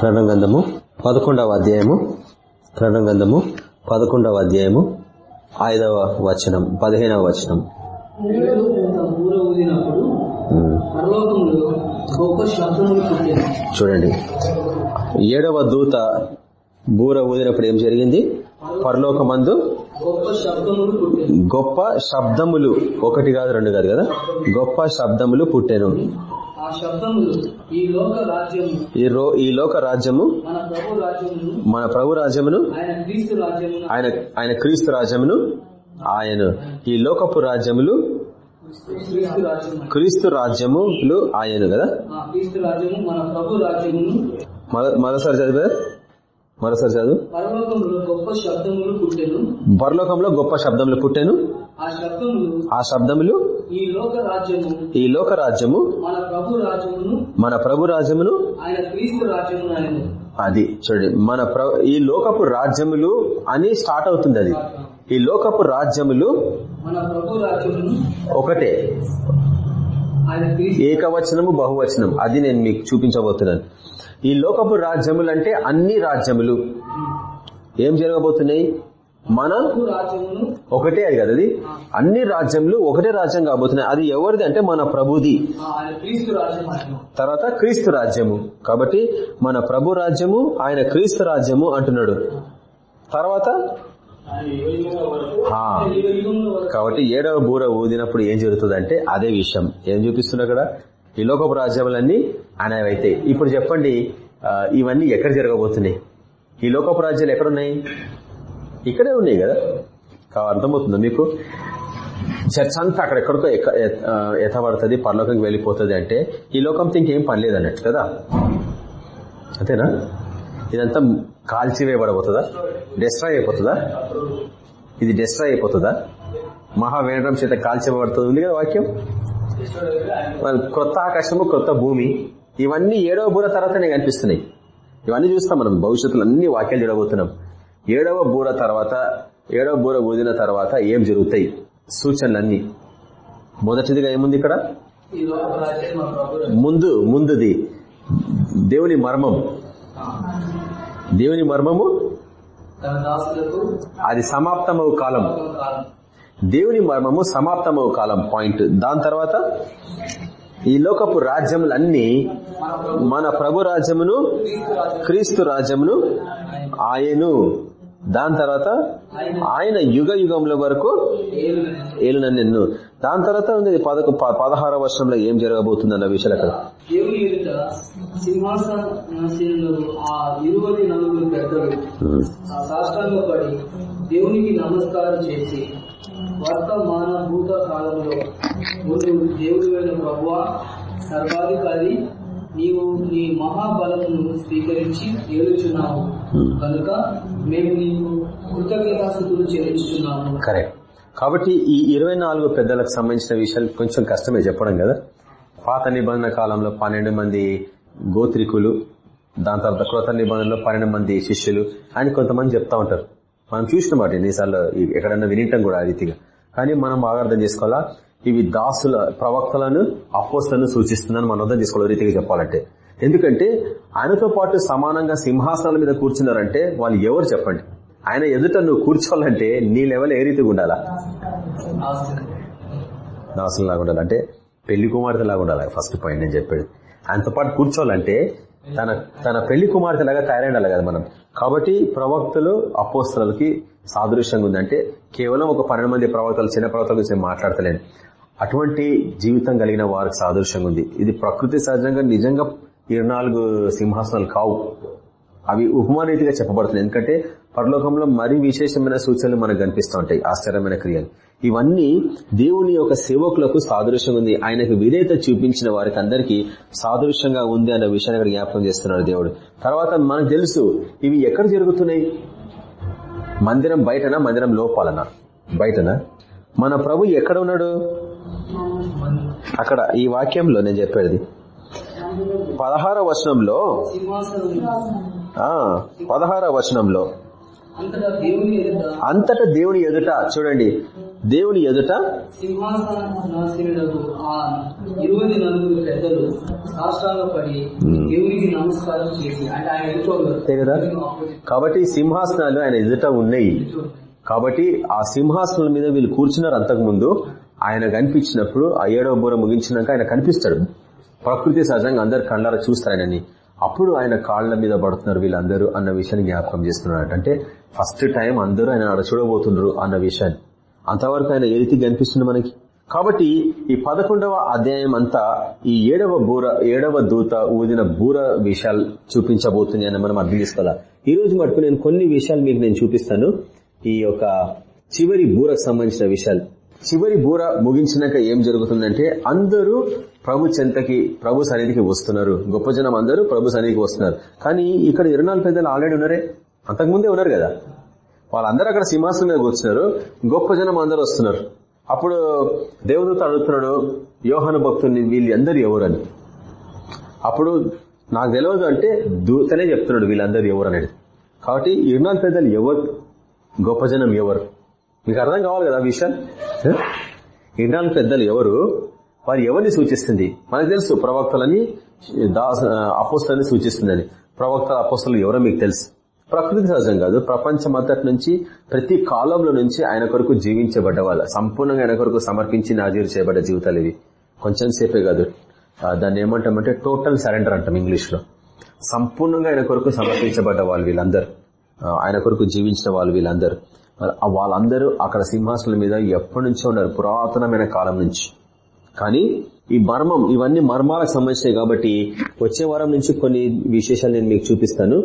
ప్రణగంధము పదకొండవ అధ్యాయము. ప్రణగంధము పదకొండవ అధ్యాయము. ఐదవ వచనం పదిహేనవ వచనం. చూడండి. ఏడవ దూత బూర ఊదినప్పుడు ఏం జరిగింది? పరలోకమందు గొప్ప శబ్దములు ఒకటి కాదు రెండు కాదు కదా? గొప్ప శబ్దములు పుట్టెను. ఆ శబ్దములు ఈ లోక రాజ్యము. ఈ లోక రాజ్యము మన ప్రభు రాజ్యమును మన ప్రభు రాజ్యమును ఆయన క్రీస్తు రాజ్యమును ఆయన ఆయన క్రీస్తు రాజ్యమును ఆయన ఈ లోకపు రాజ్యములు క్రీస్తు రాజ్యము. క్రీస్తు రాజ్యములు ఆయన కదా? ఆ క్రీస్తు రాజ్యము మన ప్రభు రాజ్యమును. మొద- మొదటిసారి చదివా మరోసారి చదువు. పరలోకంలో గొప్ప శబ్దములు పుట్టెను. పరలోకంలో గొప్ప శబ్దములు పుట్టెను. ఆ శబ్దములు ఆ శబ్దములు ఈ లోక రాజ్యము ఈ లోక రాజ్యము మన ప్రభు రాజ్యమును మన ప్రభు రాజ్యమును ఆయన క్రీస్తు రాజ్యమును ఆయన అది చూడండి మన ఈ లోకపు రాజ్యములు అని స్టార్ట్ అవుతుంది అది. ఈ లోకపు రాజ్యములు మన ప్రభు రాజ్యమును ఒకటే ఏకవచనము బహువచనం అది నేను మీకు చూపించబోతున్నాను. ఈ లోకపు రాజ్యములు అంటే అన్ని రాజ్యములు. ఏం జరగబోతున్నాయి? మన ఒకటే అది కదా అది అన్ని రాజ్యములు ఒకటే రాజ్యం కాబోతున్నాయి. అది ఎవరిది అంటే మన ప్రభుది. తర్వాత క్రీస్తు రాజ్యము. కాబట్టి మన ప్రభు రాజ్యము ఆయన క్రీస్తు రాజ్యము అంటున్నాడు. తర్వాత? కాబట్టి ఏడవ బూర ఊదినప్పుడు ఏం జరుగుతుందంటే అదే విషయం. ఏం చూపిస్తున్నా కదా? ఈ లోకపు రాజ్యములన్నీ అనేవైతే ఇప్పుడు చెప్పండి ఇవన్నీ ఎక్కడ జరగబోతున్నాయి? ఈ లోకపు రాజ్యాలు ఎక్కడున్నాయి? ఇక్కడే ఉన్నాయి కదా? కా- అర్థమవుతుందా మీకు? చర్చ్ అంతా అక్కడ ఎక్కడికో ఎక్క- పరలోకంకి వెళ్ళిపోతుంది అంటే ఈ లోకంతో ఇంకేం పని లేదు అన్నట్టు కదా? అంతేనా? ఇదంతా కాల్చివేయబడబోతుందా? డిస్ట్రాయ్ అయిపోతుందా? ఇది డిస్ట్రాయ్ అయిపోతుందా? మహావేణం చేత కాల్చివేయబడుతుంది. ఉంది కదా వాక్యం? మరి క్రొత్త ఆకాశము క్రొత్త భూమి ఇవన్నీ ఏడవ బూర తర్వాతనే కనిపిస్తున్నాయి. ఇవన్నీ చూస్తాం మనం భవిష్యత్తులో అన్ని వాక్యాలు చూడబోతున్నాం. ఏడవ బూర తర్వాత ఏడవ బూర ఊదిన తర్వాత ఏం జరుగుతాయి? సూచనలన్నీ. మొదటిదిగా ఏముంది ఇక్కడ. ముందు. ముందుది. దేవుని మర్మం. దేవుని మర్మము? అది సమాప్తమవు కాలం. దేవుని మర్మము సమాప్తమవు కాలం. పాయింట్. దాని తర్వాత ఈ లోకపు రాజ్యములన్నీ మన ప్రభు మన ప్రభు రాజ్యమును క్రీస్తు రాజ్యం క్రీస్తు రాజ్యమును ఆయను. దాని తర్వాత ఆయన యుగ యుగముల వరకు. ఏలున నిన్ను. దాని తర్వాత ఉంది పదకొ ప- పదహారవ వర్షంలో ఏం జరగబోతుంది అన్న విషయాలు అక్కడ. దేవునికి నమస్కారం చేసి వర్తమాన భూత కాలంలో ముందు దేవుడు సర్వాధికారి నీవు నీ మహాబలమును స్వీకరించి ఏలుచున్నావు. కనుక మేము నీకు కృతజ్ఞతాస్థుతులు చెల్లిస్తున్నాము కరెక్ట్ కాబట్టి ఈ ఇరవై నాలుగు పెద్దలకు సంబంధించిన విషయాలు కొంచెం కష్టమే చెప్పడం కదా? పాత నిబంధన కాలంలో పన్నెండు మంది గోత్రికులు దాని తర్వాత కృత నిబంధనలో పన్నెండు మంది శిష్యులు అని కొంతమంది చెప్తా ఉంటారు. మనం చూసినమాట ఎన్నిసార్లు ఈ- ఎక్కడన్నా వినింటాం కూడా ఆ రీతిగా కానీ మనం బాగా అర్థం చేసుకోవాలా? ఇవి దాసుల ప్రవక్తలను అపోస్తలను సూచిస్తుందని మనం అర్థం చేసుకోవాలి రీతిగా చెప్పాలంటే. ఎందుకంటే ఆయనతో పాటు సమానంగా సింహాసనాల మీద కూర్చున్నారంటే వాళ్ళు ఎవరు చెప్పండి? ఆయన ఎదుట నువ్వు కూర్చోవాలంటే నీ లెవెల్ ఏ రీతిగా ఉండాలా? దాసులు లాగా ఉండాలి? అంటే పెళ్ళి కుమార్తె లాగా ఉండాలి? ఫస్ట్ పాయింట్ నేను చెప్పాడు ఆయనతో పాటు కూర్చోవాలంటే తన తన పెళ్ళి కుమార్తె లాగా తయారైండాలి కదా మనం. కాబట్టి ప్రవక్తలు అపోస్తలకి సాదృశ్యంగా ఉందంటే కేవలం ఒక పన్నెండు మంది ప్రవక్తలు చిన్న ప్రవక్తల గురించి మాట్లాడతలేను. అటువంటి జీవితం కలిగిన వారికి సాదృశ్యంగా ఉంది. ఇది ప్రకృతి సహజంగా నిజంగా ఇరవై నాలుగు సింహాసనాలు కావు. అవి ఉపమానీతిగా చెప్పబడుతుంది ఎందుకంటే పరలోకంలో మరీ విశేషమైన సూచనలు మనకు కనిపిస్తూ ఉంటాయి. ఆశ్చర్యమైన క్రియలు. ఇవన్నీ దేవుని యొక్క సేవకులకు సాదృశ్యం ఉంది. ఆయనకు విధేయత చూపించిన వారికి అందరికీ సాదృశ్యంగా ఉంది అన్న విషయాన్ని అక్కడ జ్ఞాపకం చేస్తున్నాడు దేవుడు. తర్వాత మనకు తెలుసు ఇవి ఎక్కడ జరుగుతున్నాయి? మందిరం బయటనా? మందిరం లోపాలనా? బయటనా? మన ప్రభు ఎక్కడ ఉన్నాడు? అక్కడ. ఈ వాక్యంలో నేను చెప్పేది పదహార వచనంలో పదహార వచనంలో అంతటా దేవుని ఎదుట చూడండి దేవుని ఎదుట కదా? కాబట్టి సింహాసనాలు ఆయన ఎదుట ఉన్నాయి. కాబట్టి ఆ సింహాసనం మీద వీళ్ళు కూర్చున్నారు అంతకు ముందు ఆయన కనిపించినప్పుడు ఆ ఏడవ బూర ముగించినాక ఆయన కనిపిస్తాడు. ప్రకృతి సహజంగా అందరు కళ్ళారా చూస్తారని. అప్పుడు ఆయన కాళ్ళ మీద పడుతున్నారు వీళ్ళందరూ అన్న విషయాన్ని జ్ఞాపకం చేస్తున్నాడు అంటే ఫస్ట్ టైం అందరూ ఆయన ఆడ చూడబోతున్నారు అన్న విషయాన్ని. అంతవరకు ఆయన ఏ రీతి కనిపిస్తుంది మనకి? కాబట్టి ఈ పదకొండవ అధ్యాయం అంతా ఈ ఏడవ బూర ఏడవ దూత ఊదిన బూర విషయాలు చూపించబోతుంది అని మనం అర్థం చేసుకోవాలా? ఈ రోజు మటుకు నేను కొన్ని విషయాలు మీకు నేను చూపిస్తాను. ఈ యొక్క చివరి బూరకు సంబంధించిన విషయాలు. చివరి బూర ముగించినాక ఏం జరుగుతుందంటే అందరూ ప్రభు చెంతకి ప్రభు సన్నిధికి వస్తున్నారు. గొప్ప జనం అందరూ ప్రభు సన్నిధికి వస్తున్నారు. కానీ ఇక్కడ ఇరునాలు పెద్దలు ఆల్రెడీ ఉన్నారే? అంతకుముందే ఉన్నారు కదా. వాళ్ళందరూ అక్కడ సింహాసనం మీద కూర్చున్నారు. గొప్ప జనం అందరూ వస్తున్నారు. అప్పుడు దేవదూత అడుగుతున్నాడు యోహాను భక్తుని వీళ్ళందరూ ఎవరని? అప్పుడు నాకు తెలియదు అంటే దూతనే చెప్తున్నాడు వీళ్ళందరూ ఎవరు అనేది కాబట్టి ఇరునాలు పెద్దలు ఎవరు? గొప్ప జనం ఎవరు? మీకు అర్థం కావాలి కదా ఆ విషయం పెద్దలు ఎవరు? వారు ఎవరిని సూచిస్తుంది? మనకు తెలుసు ప్రవక్తలని దాస అపోస్తలని సూచిస్తుందని. ప్రవక్తల అపోస్తలు ఎవరో మీకు తెలుసు. ప్రకృతి సహజం కాదు. ప్రపంచం అంతటి నుంచి ప్రతి కాలంలో నుంచి ఆయన కొరకు జీవించబడ్డ వాళ్ళ సంపూర్ణంగా ఆయన కొరకు సమర్పించి నాజీరు చేయబడ్డ జీవితాలు ఇవి. కొంచెం సేపే కాదు. దాన్ని ఏమంటామంటే టోటల్ సరెండర్ అంటాం ఇంగ్లీష్లో సంపూర్ణంగా ఆయన కొరకు సమర్పించబడ్డ వాళ్ళు వీళ్ళందరూ. ఆయన కొరకు జీవించిన వాళ్ళు వీళ్ళందరూ. వాళ్ళందరూ అక్కడ సింహాసనం మీద ఎప్పటి నుంచో ఉన్నారు పురాతనమైన కాలం నుంచి. కానీ ఈ మర్మం ఇవన్నీ మర్మాలకు సంబంధించినవి కాబట్టి వచ్చే వారం నుంచి కొన్ని విశేషాలు నేను మీకు చూపిస్తాను.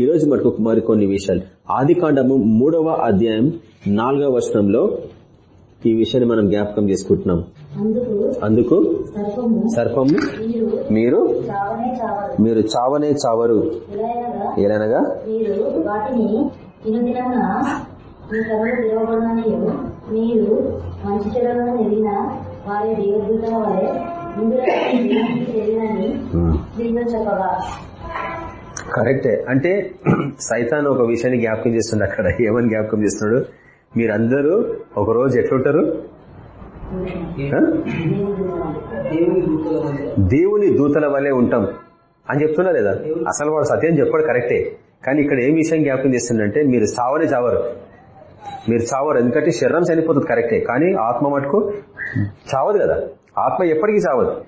ఈ రోజు మటుకు మరికొన్ని విషయాలు ఆది కాండము మూడవ అధ్యాయం నాలుగవ వచనంలో ఈ విషయాన్ని మనం జ్ఞాపకం చేసుకుంటున్నాం. అందుకు సర్పము మీరు మీరు చావనే చావరు. మీరు మీ మీరు మంచి చెడులను ఎదిగిన వారి దేవదూతల వలె ముందు తెలియనని స్త్రీలు చెప్పగా కరెక్టే. అంటే సైతాన్ ఒక విషయాన్ని జ్ఞాపకం చేస్తున్నాడు అక్కడ. ఏమని జ్ఞాపకం చేస్తున్నాడు? మీరందరూ ఒక రోజు ఎట్లుంటారు? దేవుని దూతల మధ్య దేవుని దూతల వల్లే ఉంటాం. అని చెప్తున్నా లేదా? అసలు వాడు సత్యం చెప్పాడు కరెక్టే. కానీ ఇక్కడ ఏం విషయం జ్ఞాపకం చేస్తుందంటే మీరు చావనే చావరు. మీరు చావరు ఎందుకంటే శరీరం చనిపోతుంది కరెక్టే కానీ ఆత్మ మటుకు చావదు కదా. ఆత్మ ఎప్పటికీ చావదు.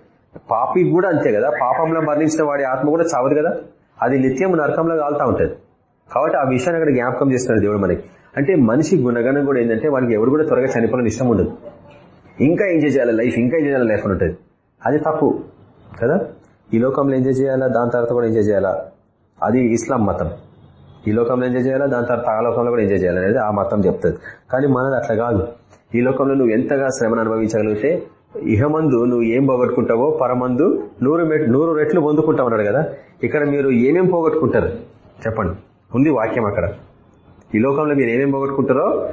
పాపి కూడా అంతే కదా. పాపంలో మరణించిన వాడి ఆత్మ కూడా చావదు కదా. అది నిత్యం నరకంలో కాలుతా ఉంటుంది. కాబట్టి ఆ విషయాన్ని అక్కడ జ్ఞాపకం చేస్తున్నాడు దేవుడు మనకి. అంటే మనిషి గుణగణం కూడా ఏంటంటే వాడికి ఎవరు కూడా త్వరగా చనిపోవాలని ఇష్టం ఉండదు. ఇంకా ఎంజాయ్ చేయాలి లైఫ్ ఇంకా ఎంజాయ్ చేయాలి లైఫ్ అని ఉంటుంది. అది తప్పు కదా. ఈ లోకంలో ఎంజాయ్ చేయాలా? దాని తర్వాత కూడా ఎంజాయ్ చేయాలా? అది ఇస్లాం మతం. ఈ లోకంలో ఎంజాయ్ చేయాలా? దాని తర్వాత ఆ లోకంలో కూడా ఎంజాయ్ చేయాలి అనేది ఆ మతం చెప్తుంది. కానీ మనది అట్లా కాదు. ఈ లోకంలో నువ్వు ఎంతగా శ్రమను అనుభవించగలిగితే ఇహమందు నువ్వు ఏం పోగొట్టుకుంటావో పరమందు నూరు మెట్ నూరు రెట్లు పొందుకుంటావు అన్నాడు కదా. ఇక్కడ మీరు ఏమేం పోగొట్టుకుంటారు? చెప్పండి. ఉంది వాక్యం అక్కడ. ఈ లోకంలో మీరు ఏమేం పోగొట్టుకుంటారో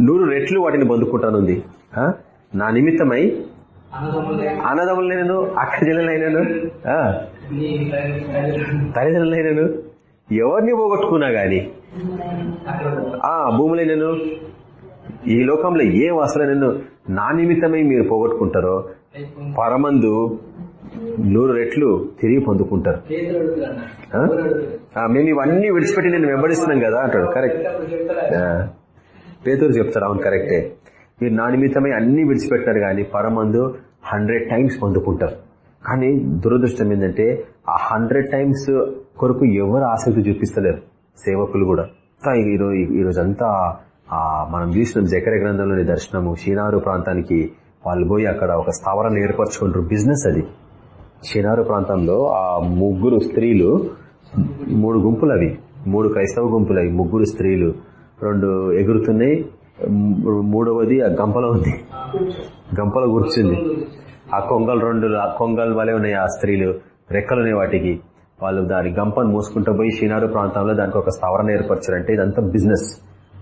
నూరు రెట్లు వాటిని పొందుకుంటానుంది ఆ? నా నిమిత్తమై అన్నదమ్ములే అన్నదమ్ములైనను అక్క చెల్లెలైనను ఆ, నీ తల్లి- తల్లిదండ్రులైనను. ఎవరిని పోగొట్టుకున్నా గాని? ఆ భూమిలో నేను ఈ లోకంలో ఏ నేను నా నిమిత్తమై మీరు పోగొట్టుకుంటారో పరమందు నూరు రెట్లు తిరిగి పొందుకుంటారు. మేము ఇవన్నీ విడిచిపెట్టి నేను వెంబడిస్తున్నాం కదా అంటాడు. కరెక్ట్ చెప్తారా పేదూరు చెప్తారు అవును కరెక్టే మీరు నా నిమిత్తమై అన్ని విడిచిపెట్టారు కానీ పరమందు హండ్రెడ్ టైమ్స్ పొందుకుంటారు. కానీ దురదృష్టం ఏంటంటే ఆ హండ్రెడ్ టైమ్స్ కొరకు ఎవరు ఆసక్తి చూపిస్తలేరు. సేవకులు కూడా. ఈరోజు ఈరోజు అంతా మనం చూసిన జకర గ్రంథంలోని దర్శనము. షీనారు ప్రాంతానికి వాళ్ళు పోయి అక్కడ ఒక స్థావరాన్ని ఏర్పరచుకుంటారు. బిజినెస్ అది. షీనారు ప్రాంతంలో ఆ ముగ్గురు స్త్రీలు మూడు గుంపులు అవి మూడు క్రైస్తవ గుంపులు అవి ముగ్గురు స్త్రీలు. రెండు ఎగురుతున్నాయి. మూడవది ఆ గంపలో ఉంది. గంపలో కూర్చుంది. ఆ కొంగలు రెండు ఆ వలె ఉన్నాయి ఆ స్త్రీలు. రెక్కలు ఉన్నాయి వాటికి. వాళ్ళు దాని గంపను మూసుకుంటూ పోయి షీనారు ప్రాంతంలో దానికి ఒక స్థావరణ ఏర్పరచారంటే ఇదంతా బిజినెస్.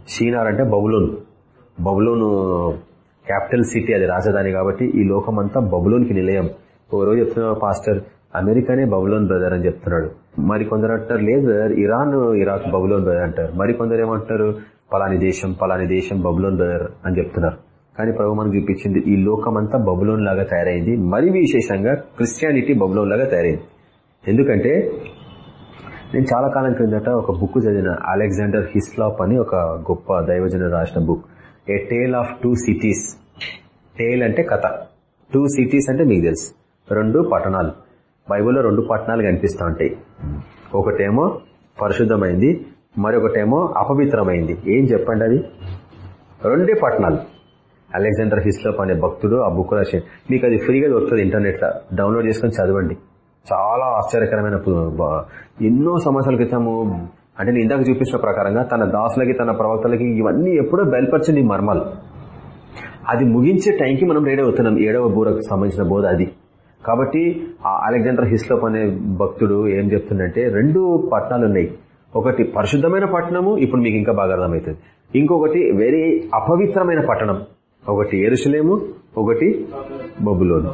షీనార్ అంటే బబులోన్. బబులోను క్యాపిటల్ సిటీ అది రాజధాని కాబట్టి ఈ లోకం అంతా బబులోన్కి నిలయం. ఓ రోజు చెప్తున్నా పాస్టర్ అమెరికానే బబులోన్ బ్రదర్ అని చెప్తున్నాడు. మరి కొందరు అంటారు లేదు brother Iran Iraq Babylon brother అంటారు. మరి కొందరు ఏమంటారు పలాని దేశం పలాని దేశం బబులోన్ బ్రదర్ అని చెప్తున్నారు. కానీ ప్రభు మనకు చూపించింది ఈ లోకం అంతా బబులోన్ లాగా తయారైంది. మరి విశేషంగా క్రిస్టియానిటీ బబులోన్ లాగా తయారైంది. ఎందుకంటే నేను చాలా కాలం క్రిందట ఒక బుక్ చదివిన అలెగ్జాండర్ హిస్లాప్ అని ఒక గొప్ప దైవజన రాసిన book a tale of two cities tale అంటే కథ. టూ సిటీస్ అంటే మీకు తెలుసు. రెండు పట్టణాలు. బైబిల్లో రెండు పట్టణాలు కనిపిస్తూ ఉంటాయి. ఒకటేమో పరిశుద్ధమైంది మరొకటేమో అపవిత్రమైంది. ఏం చెప్పండి అది? రెండే పట్టణాలు. అలెగ్జాండర్ హిస్లోప్ అనే భక్తుడు ఆ బుక్ రాసి మీకు అది ఫ్రీగా దొరుకుతుంది ఇంటర్నెట్లో. డౌన్లోడ్ చేసుకుని చదవండి. చాలా ఆశ్చర్యకరమైన ఎన్నో సంవత్సరాల క్రితము అంటే నేను ఇందాక చూపించిన ప్రకారంగా తన దాసులకి తన ప్రవక్తలకి ఇవన్నీ ఎప్పుడో బయలుపరచండి మర్మాలు. అది ముగించే టైంకి మనం రెడీ అవుతున్నాం ఏడవ బూరకు సంబంధించిన బోధ అది. కాబట్టి ఆ అలెగ్జాండర్ హిస్లోప్ అనే భక్తుడు ఏం చెప్తుందంటే రెండు పట్టణాలు ఉన్నాయి. ఒకటి పరిశుద్ధమైన పట్టణము ఇప్పుడు మీకు ఇంకా బాగా అర్థమవుతుంది. ఇంకొకటి వెరీ అపవిత్రమైన పట్టణం. ఒకటి ఎరుసలేము ఒకటి బొబులోను.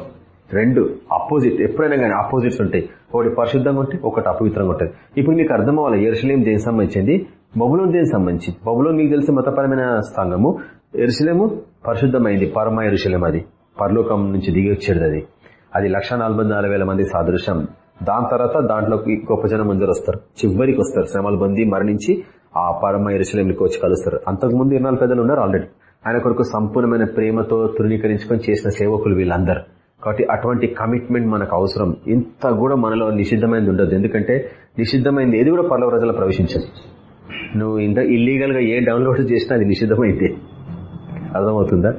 రెండు అపోజిట్ ఎప్పుడైనా కానీ ఆపోజిట్స్ ఉంటాయి. ఒకటి పరిశుద్ధంగా ఉంటే ఒకటి అపవిత్రంగా ఉంటుంది. ఇప్పుడు మీకు అర్థం అవ్వాలి ఎరుసలేం దేనికి సంబంధించింది? బబులోన్ దేనికి సంబంధించి? బబులోన్ మీకు తెలిసి మతపరమైన స్థానము. ఎరుసలేము పరిశుద్ధమైంది. పరమ ఎరుసలేం అది. పరలోకం నుంచి దిగి వచ్చేది అది. అది లక్ష మంది సాదృశ్యం. దాని తర్వాత దాంట్లోకి గొప్ప జనం అందరు వస్తారు. చివరికి వస్తారు. శ్రమలు పొంది మరణించి ఆ పరమ ఎరుసలేంకి వచ్చి కలుస్తారు. అంతకుముందు ఇరవై పెద్దలు ఉన్నారు ఆల్రెడీ. ఆయన కొరకు సంపూర్ణమైన ప్రేమతో తృణీకరించుకొని చేసిన సేవకులు వీళ్ళందరూ. కాబట్టి అటువంటి కమిట్మెంట్ మనకు అవసరం. ఇంత కూడా మనలో నిషిద్ధమైనది ఉండదు. ఎందుకంటే నిషిద్ధమైనది ఏది కూడా పర్లవ ప్రజలు ప్రవేశించదు నువ్వు ఇంత ఇల్లీగల్గా ఏ డౌన్లోడ్ చేసినా అది నిషిద్ధమైతే. అర్థమవుతుందా?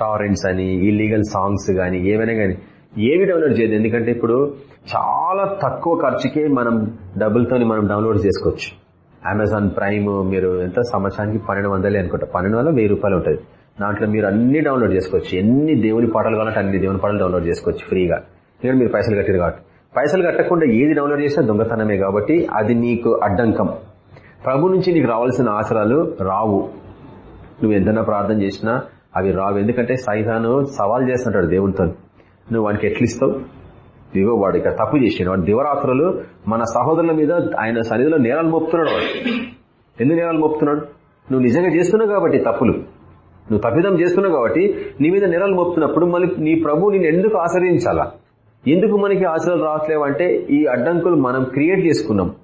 టారెంట్స్ అని ఇల్లీగల్ సాంగ్స్ కానీ ఏమైనా కానీ ఏవి డౌన్లోడ్ చేయదు ఎందుకంటే ఇప్పుడు చాలా తక్కువ ఖర్చుకే మనం డబ్బులతో మనం డౌన్లోడ్ చేసుకోవచ్చు. అమెజాన్ ప్రైమ్ మీరు ఎంత? సంవత్సరానికి పన్నెండు వందలే అనుకుంటా. పన్నెండు వందల వెయ్యి రూపాయలు ఉంటుంది. దాంట్లో మీరు అన్ని డౌన్లోడ్ చేసుకోవచ్చు. ఎన్ని దేవుని పాటలు కావాలంటే అన్ని దేవుని పాటలు డౌన్లోడ్ చేసుకోవచ్చు ఫ్రీగా. ఇక్కడ మీరు పైసలు కట్టారు కాబట్టి పైసలు కట్టకుండా ఏది డౌన్లోడ్ చేసినా దొంగతనమే కాబట్టి అది నీకు అడ్డంకం. ప్రభు నుంచి నీకు రావాల్సిన ఆసరాలు రావు. నువ్వు ఎంతైనా ప్రార్థన చేసినా అవి రావు. ఎందుకంటే సైతాను సవాల్ చేస్తుంటాడు దేవునితో. నువ్వు వానికి ఎట్లిస్తావు ఇదిగో వాడు ఇక్కడ తప్పు చేసాడు. వాడు దివరాత్రులు మన సహోదరుల మీద ఆయన సన్నిధిలో నేరాలు మోపుతున్నాడు వాడు. ఎందుకు నేరాలు మోపుతున్నాడు? నువ్వు నిజంగా చేస్తున్నావు కాబట్టి తప్పులు. నువ్వు తప్పిదం చేస్తున్నావు కాబట్టి నీ మీద నేరాలు మోపుతున్నప్పుడు మళ్ళీ నీ ప్రభు నేను ఎందుకు ఆశ్రయించాలా? ఎందుకు మనకి ఆశలు రావట్లేవు అంటే ఈ అడ్డంకులు మనం క్రియేట్ చేసుకున్నాం.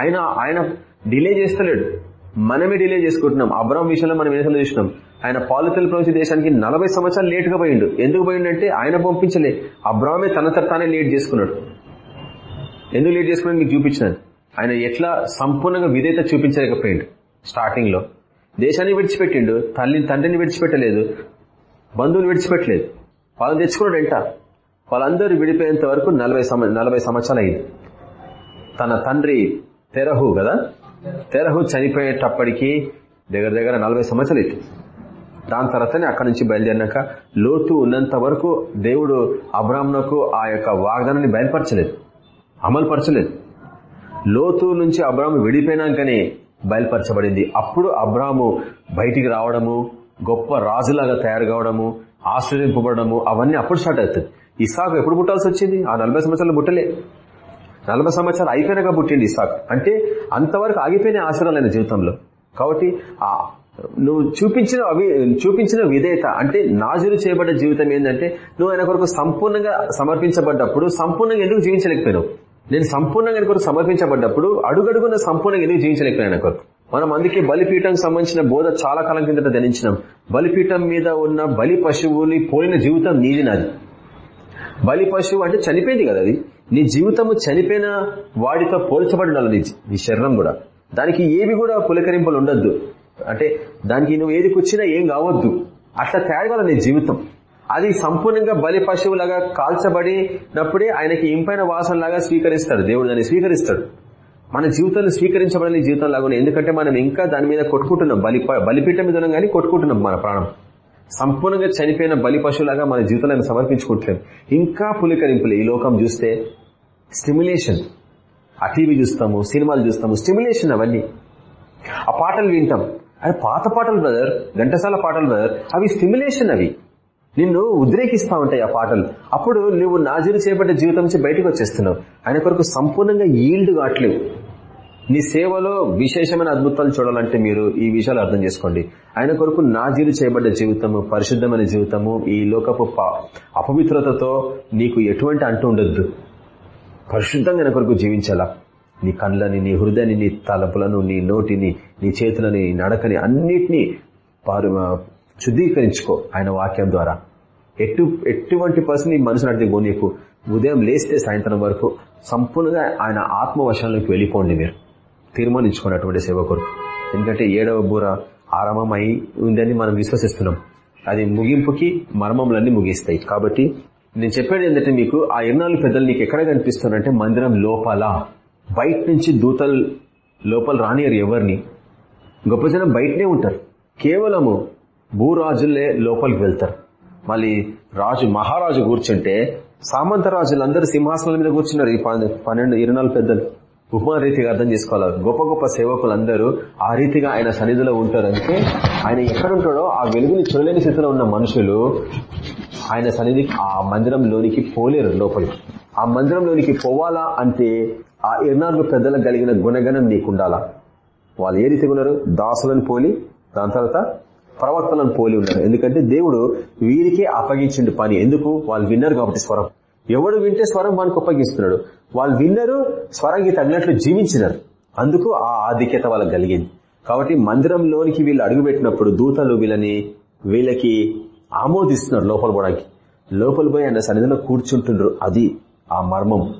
ఆయన ఆయన డిలే చేస్తలేడు. మనమే డిలే చేసుకుంటున్నాం. అబ్రామ్ విషయంలో మనం ఏదో చూసినాం. ఆయన పాలితల్ ప్రవేశ దేశానికి నలభై సంవత్సరాలు లేట్గా పోయిండు. ఎందుకు పోయిండంటే ఆయన పంపించలే. అబ్రామే తన తానే లేట్ చేసుకున్నాడు. ఎందుకు లేట్ చేసుకున్నాడు? మీకు చూపించినాను. ఆయన ఎట్లా సంపూర్ణంగా విధేయత చూపించలేకపోయిండు. స్టార్టింగ్లో దేశాన్ని విడిచిపెట్టిండు తల్లిని తండ్రిని విడిచిపెట్టలేదు బంధువుని విడిచిపెట్టలేదు. వాళ్ళని తెచ్చుకున్నాడు ఎంట వాళ్ళందరూ విడిపోయేంత వరకు నలభై నలభై సంవత్సరాలు అయింది. తన తండ్రి తెరహు కదా? తెరహు చనిపోయేటప్పటికి దగ్గర దగ్గర నలభై సంవత్సరాలు అయితే దాని తర్వాతనే అక్కడి నుంచి బయలుదేరినాక లోతు ఉన్నంత వరకు దేవుడు అబ్రాహ్మణకు ఆ యొక్క వాగ్దానాన్ని బయలుపరచలేదు అమలుపరచలేదు. లోతు నుంచి అబ్రాహ్మ విడిపోయినాకనే బయలుపరచబడింది. అప్పుడు అబ్రాహము బయటికి రావడము గొప్ప రాజులాగా తయారు కావడము ఆశ్రయింపబడము అవన్నీ అప్పుడు స్టార్ట్ అవుతుంది ఇసాకు ఎప్పుడు పుట్టాల్సి వచ్చింది? ఆ నలభై సంవత్సరాలు పుట్టలే. నలభై సంవత్సరాలు అయిపోయినాక పుట్టింది ఇసాక్. అంటే అంతవరకు ఆగిపోయిన ఆశ్రయాలైన జీవితంలో. కాబట్టి ఆ నువ్వు చూపించిన అవి చూపించిన విధేయత అంటే నాజులు చేయబడ్డ జీవితం ఏంటంటే నువ్వు ఆయన కొరకు సంపూర్ణంగా సమర్పించబడ్డప్పుడు సంపూర్ణంగా ఎందుకు జీవించలేకపోయినావు? నేను సంపూర్ణంగా ఆయన కొరకు సమర్పించబడ్డప్పుడు అడుగడుగున సంపూర్ణంగా ఎందుకు జీవించలేకపోయినా ఆయన కొరకు. మనం అందుకే బలిపీఠం సంబంధించిన బోధ చాలా కాలం కిందట ధనించినాం బలిపీఠం మీద ఉన్న బలి పశువుని పోలిన జీవితం నీది నాది. బలి పశువు అంటే చనిపోయింది కదా అది. నీ జీవితము చనిపోయిన వాడితో పోల్చబడి నీ శరీరం కూడా. దానికి ఏవి కూడా పులకరింపులు ఉండొద్దు. అంటే దానికి నువ్వు ఏది కూర్చినా ఏం కావద్దు. అట్లా తేగల నీ జీవితం. అది సంపూర్ణంగా బలి పశువులాగా కాల్చబడినప్పుడే ఆయనకి ఇంపైన వాసనలాగా స్వీకరిస్తాడు. దేవుడు దాన్ని స్వీకరిస్తాడు. మన జీవితాన్ని స్వీకరించబడిన జీవితం లాగా ఎందుకంటే మనం ఇంకా దాని మీద కొట్టుకుంటున్నాం. బలి బలిపీఠం మీద ఉన్నాం కానీ కొట్టుకుంటున్నాం మన ప్రాణం. సంపూర్ణంగా చనిపోయిన బలి పశువులాగా మన జీవితాలను సమర్పించుకుంటలేం ఇంకా పులికరింపులు. ఈ లోకం చూస్తే స్టిమ్యులేషన్ ఆ టీవీ చూస్తాము సినిమాలు చూస్తాము స్టిమ్యులేషన్ అవన్నీ. ఆ పాటలు వింటాం. అవి పాత పాటలు బ్రదర్ ఘంటసాల పాటలు బ్రదర్ అవి స్టిమ్యులేషన్ అవి. నిన్ను ఉద్రేకిస్తా ఉంటాయి ఆ పాటలు. అప్పుడు నువ్వు నాజీరు చేపట్టే జీవితం నుంచి బయటకు వచ్చేస్తున్నావు. ఆయన కొరకు సంపూర్ణంగా ఈల్డ్ కావట్లేవు నీ సేవలో విశేషమైన అద్భుతాలు చూడాలంటే మీరు ఈ విషయాలు అర్థం చేసుకోండి. ఆయన కొరకు నాజీలు చేయబడ్డ జీవితము పరిశుద్ధమైన జీవితము ఈ లోకపు అపవిత్రతతో నీకు ఎటువంటి అంటూ ఉండొద్దు. పరిశుద్ధంగా ఆయన కొరకు జీవించాలా? నీ కళ్ళని నీ హృదయాన్ని నీ తలపులను నీ నోటిని నీ చేతులని నడకని అన్నిటినీ శుద్ధీకరించుకో ఆయన వాక్యం ద్వారా. ఎటు ఎటువంటి పర్సన్ ఈ మనసు నడితే గోనీకు ఉదయం లేస్తే సాయంత్రం వరకు సంపూర్ణంగా ఆయన ఆత్మవశంలోకి వెళ్ళిపోండి మీరు. తీర్మానించుకున్నటువంటి సేవ కొరకు. ఎందుకంటే ఏడవ బూర ఆరంభమై ఉందని మనం విశ్వసిస్తున్నాం. అది ముగింపుకి మర్మములన్నీ ముగిస్తాయి. కాబట్టి నేను చెప్పేది ఏంటంటే మీకు ఆ ఎన్నాళ్ళు పెద్దలు నీకు ఎక్కడ కనిపిస్తున్నారంటే మందిరం లోపల. బయట నుంచి దూతలు లోపల రానియరు ఎవరిని. గొప్ప జనం బయటనే ఉంటారు. కేవలము భూరాజులే లోపలికి వెళ్తారు. మళ్ళీ రాజు మహారాజు కూర్చుంటే సామంత రాజులందరూ సింహాసనాల మీద కూర్చున్నారు. ఈ పన్నెండు ఇరవై నాలుగు పెద్దలు. ఉపమా రీతిగా అర్థం చేసుకోవాలి. గొప్ప గొప్ప సేవకులందరూ ఆ రీతిగా ఆయన సన్నిధిలో ఉంటారు అంటే ఆయన ఎక్కడుంటాడో ఆ వెలుగుని చూడలేని స్థితిలో ఉన్న మనుషులు ఆయన సన్నిధి ఆ మందిరంలోనికి పోలేరు లోపలికి. ఆ మందిరంలోనికి పోవాలా అంటే ఆ ఇరునాలుగు పెద్దలకు కలిగిన గుణగణం నీకుండాలా? వాళ్ళు ఏ రీతిగా ఉన్నారు? దాసులను పోలి దాని తర్వాత ప్రవక్తలను పోలి ఉన్నారు ఎందుకంటే దేవుడు వీరికే అప్పగించిండు పని. ఎందుకు? వాళ్ళు విన్నారు కాబట్టి స్వరం. ఎవడు వింటే స్వరం వానికి అప్పగిస్తున్నాడు. వాళ్ళు విన్నరు స్వరంకి తగినట్లు జీవించినారు. అందుకు ఆ ఆధిక్యత వాళ్ళకి కలిగింది. కాబట్టి మందిరంలోనికి వీళ్ళు అడుగుపెట్టినప్పుడు దూతలు వీళ్ళని వీళ్ళకి ఆమోదిస్తున్నారు లోపల పోవడానికి. లోపల పోయి ఆయన సన్నిధిలో కూర్చుంటుండ్రు. అది ఆ మర్మం.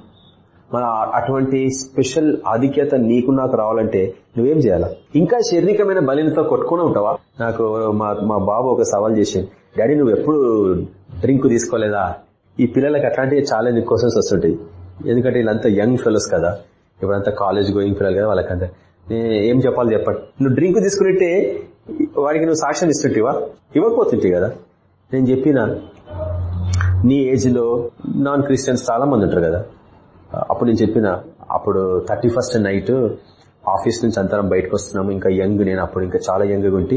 మన అటువంటి స్పెషల్ ఆధిక్యత నీకు నాకు రావాలంటే నువ్వేం చేయాలా? ఇంకా శారీరకమైన బలినతో కొట్టుకుని ఉంటావా? నాకు మా మా బాబు ఒక సవాల్ చేసింది డాడీ నువ్వు ఎప్పుడు డ్రింక్ తీసుకోలేదా? ఈ పిల్లలకి అట్లాంటి చాలా క్వశ్చన్స్ వస్తుంటాయి. ఎందుకంటే వీళ్ళంతా యంగ్ ఫెలోస్ కదా. ఇప్పుడంతా కాలేజ్ గోయింగ్ పిల్లలు కదా వాళ్ళకంతా. ఏం చెప్పాలి చెప్పండి. నువ్వు డ్రింక్ తీసుకునిట్టే వాడికి నువ్వు సాక్ష్యం ఇస్తుంటివా? ఇవ్వకపోతుంటే కదా. నేను చెప్పిన నీ ఏజ్లో నాన్ క్రిస్టియన్స్ చాలా మంది ఉంటారు కదా. అప్పుడు నేను చెప్పిన అప్పుడు థర్టీ ఫస్ట్ నైట్ ఆఫీస్ నుంచి అంతరం బయటకు వస్తున్నాము. ఇంకా యంగ్ నేను అప్పుడు ఇంకా చాలా యంగ్ ఉంటే.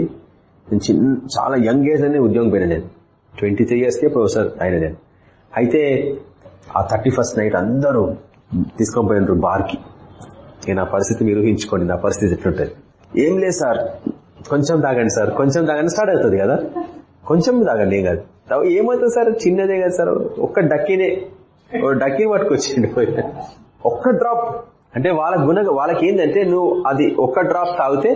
నేను చిన్న చాలా యంగ్ ఏజ్ అనే ఉద్యోగం పోయినా నేను. ట్వంటీ త్రీ ఇయర్స్కే ప్రొఫెసర్ అయినా నేను. అయితే ఆ థర్టీ ఫస్ట్ నైట్ అందరూ తీసుకొని పోయినారు బార్కి. నేను ఆ పరిస్థితి మీరు ఊహించుకోండి నా పరిస్థితి ఎట్లుంటుంది? ఏం లేదు సార్. కొంచెం తాగండి సార్. కొంచెం తాగండి స్టార్ట్ అవుతుంది కదా. కొంచెం తాగండి ఏం కాదు. ఏమవుతుంది సార్? చిన్నదే కదా సార్. ఒక్క డక్కీనే ఓ డక్కీని పట్టుకొచ్చిండి ఒక్క డ్రాప్. అంటే వాళ్ళ గుణ వాళ్ళకి ఏంటంటే నువ్వు అది ఒక్క డ్రాప్ తాగితే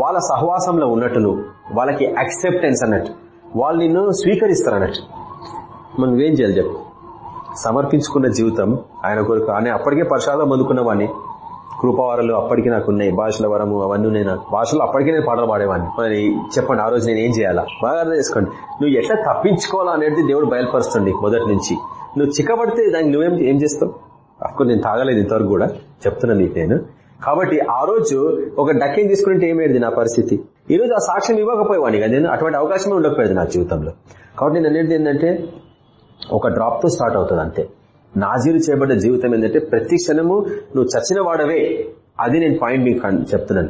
వాళ్ళ సహవాసంలో ఉన్నట్టు నువ్వు వాళ్ళకి యాక్సెప్టెన్స్ అన్నట్టు. వాళ్ళు నిన్ను స్వీకరిస్తారు అన్నట్టు మనం ఏం చేయాలి చెప్పు. సమర్పించుకున్న జీవితం ఆయన కొరకు ఆయన అప్పటికే ప్రసాదం అందుకున్న వాడిని కృపావరాలు అప్పటికి నాకు ఉన్నాయి భాషల వరము అవన్నీ ఉన్నాయి నాకు. అప్పటికే నేను పాటలు పాడేవాడిని మరి చెప్పండి ఆ రోజు నేను ఏం చేయాలా? బాగా అర్థం చేసుకోండి. నువ్వు ఎట్లా తప్పించుకోవాలా అనేది దేవుడు బయలుపరుస్తుంది మొదటి నుంచి. నువ్వు చిక్కబడితే దానికి నువ్వేం ఏం చేస్తావు? అఫ్కోర్స్ నేను తాగలేదు ఇంతవరకు కూడా. చెప్తున్నా నీకు నేను. కాబట్టి ఆ రోజు ఒక డక్కిని తీసుకుంటే ఏమేది నా పరిస్థితి? ఈ రోజు ఆ సాక్ష్యం ఇవ్వకపోయేవాడిని కదా. నేను అటువంటి అవకాశమే ఉండకపోయేది నా జీవితంలో. కాబట్టి నేను అనేది ఏంటంటే ఒక డ్రాప్తో స్టార్ట్ అవుతుంది అంతే. నాజీలు చేయబడ్డ జీవితం ఏంటంటే ప్రతి క్షణము నువ్వు చచ్చిన వాడవే. అది నేను పాయింట్ మీకు కన్- చెప్తున్నాను.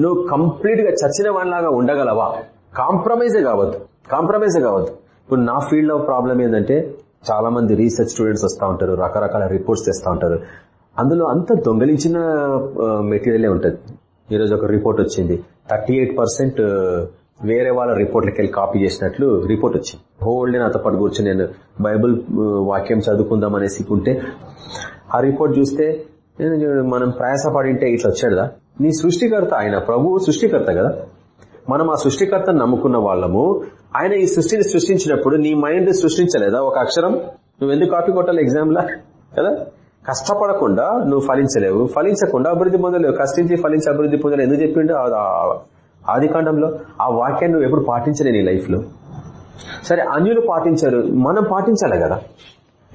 నువ్వు కంప్లీట్గా చచ్చిన వాడిలాగా ఉండగలవా? కాంప్రమైజే కావద్దు. కాంప్రమైజే కావద్దు. ఇప్పుడు నా ఫీల్డ్లో ప్రాబ్లం ఏంటంటే చాలా మంది రీసెర్చ్ స్టూడెంట్స్ వస్తూ ఉంటారు రకరకాల రిపోర్ట్స్ తెస్తూ ఉంటారు. అందులో అంత దొంగలించిన మెటీరియలే ఉంటుంది. ఈరోజు ఒక రిపోర్ట్ వచ్చింది. థర్టీ వేరే వాళ్ళ రిపోర్ట్లకి వెళ్ళి కాపీ చేసినట్లు రిపోర్ట్ వచ్చింది. హోల్డ్ నాతో పాటు కూర్చొని నేను బైబుల్ వాక్యం చదువుకుందాం అనేసి ఉంటే ఆ రిపోర్ట్ చూస్తే నేను ప్రయాస మనం ప్రయాసపడింటే ఇట్లా వచ్చాడుదా నీ సృష్టికర్త ఆయన ప్రభువు సృష్టికర్త కదా. మనం ఆ సృష్టికర్తను నమ్ముకున్న వాళ్ళము. ఆయన ఈ సృష్టిని సృష్టించినప్పుడు నీ మైండ్ సృష్టించలేదా? ఒక అక్షరం. నువ్వు ఎందుకు కాపీ కొట్టాలి ఎగ్జామ్లా? కదా? కష్టపడకుండా నువ్వు ఫలించలేవు. ఫలించకుండా అభివృద్ధి పొందలేవు. కష్టించి ఫలించి అభివృద్ధి పొందలేవు ఎందుకు చెప్పిండు? ఆ- ఆది కాండంలో. ఆ వాక్యాన్ని నువ్వు ఎప్పుడు పాటించలే నీ లైఫ్లో సరే అన్యులు పాటించారు. మనం పాటించాలి కదా?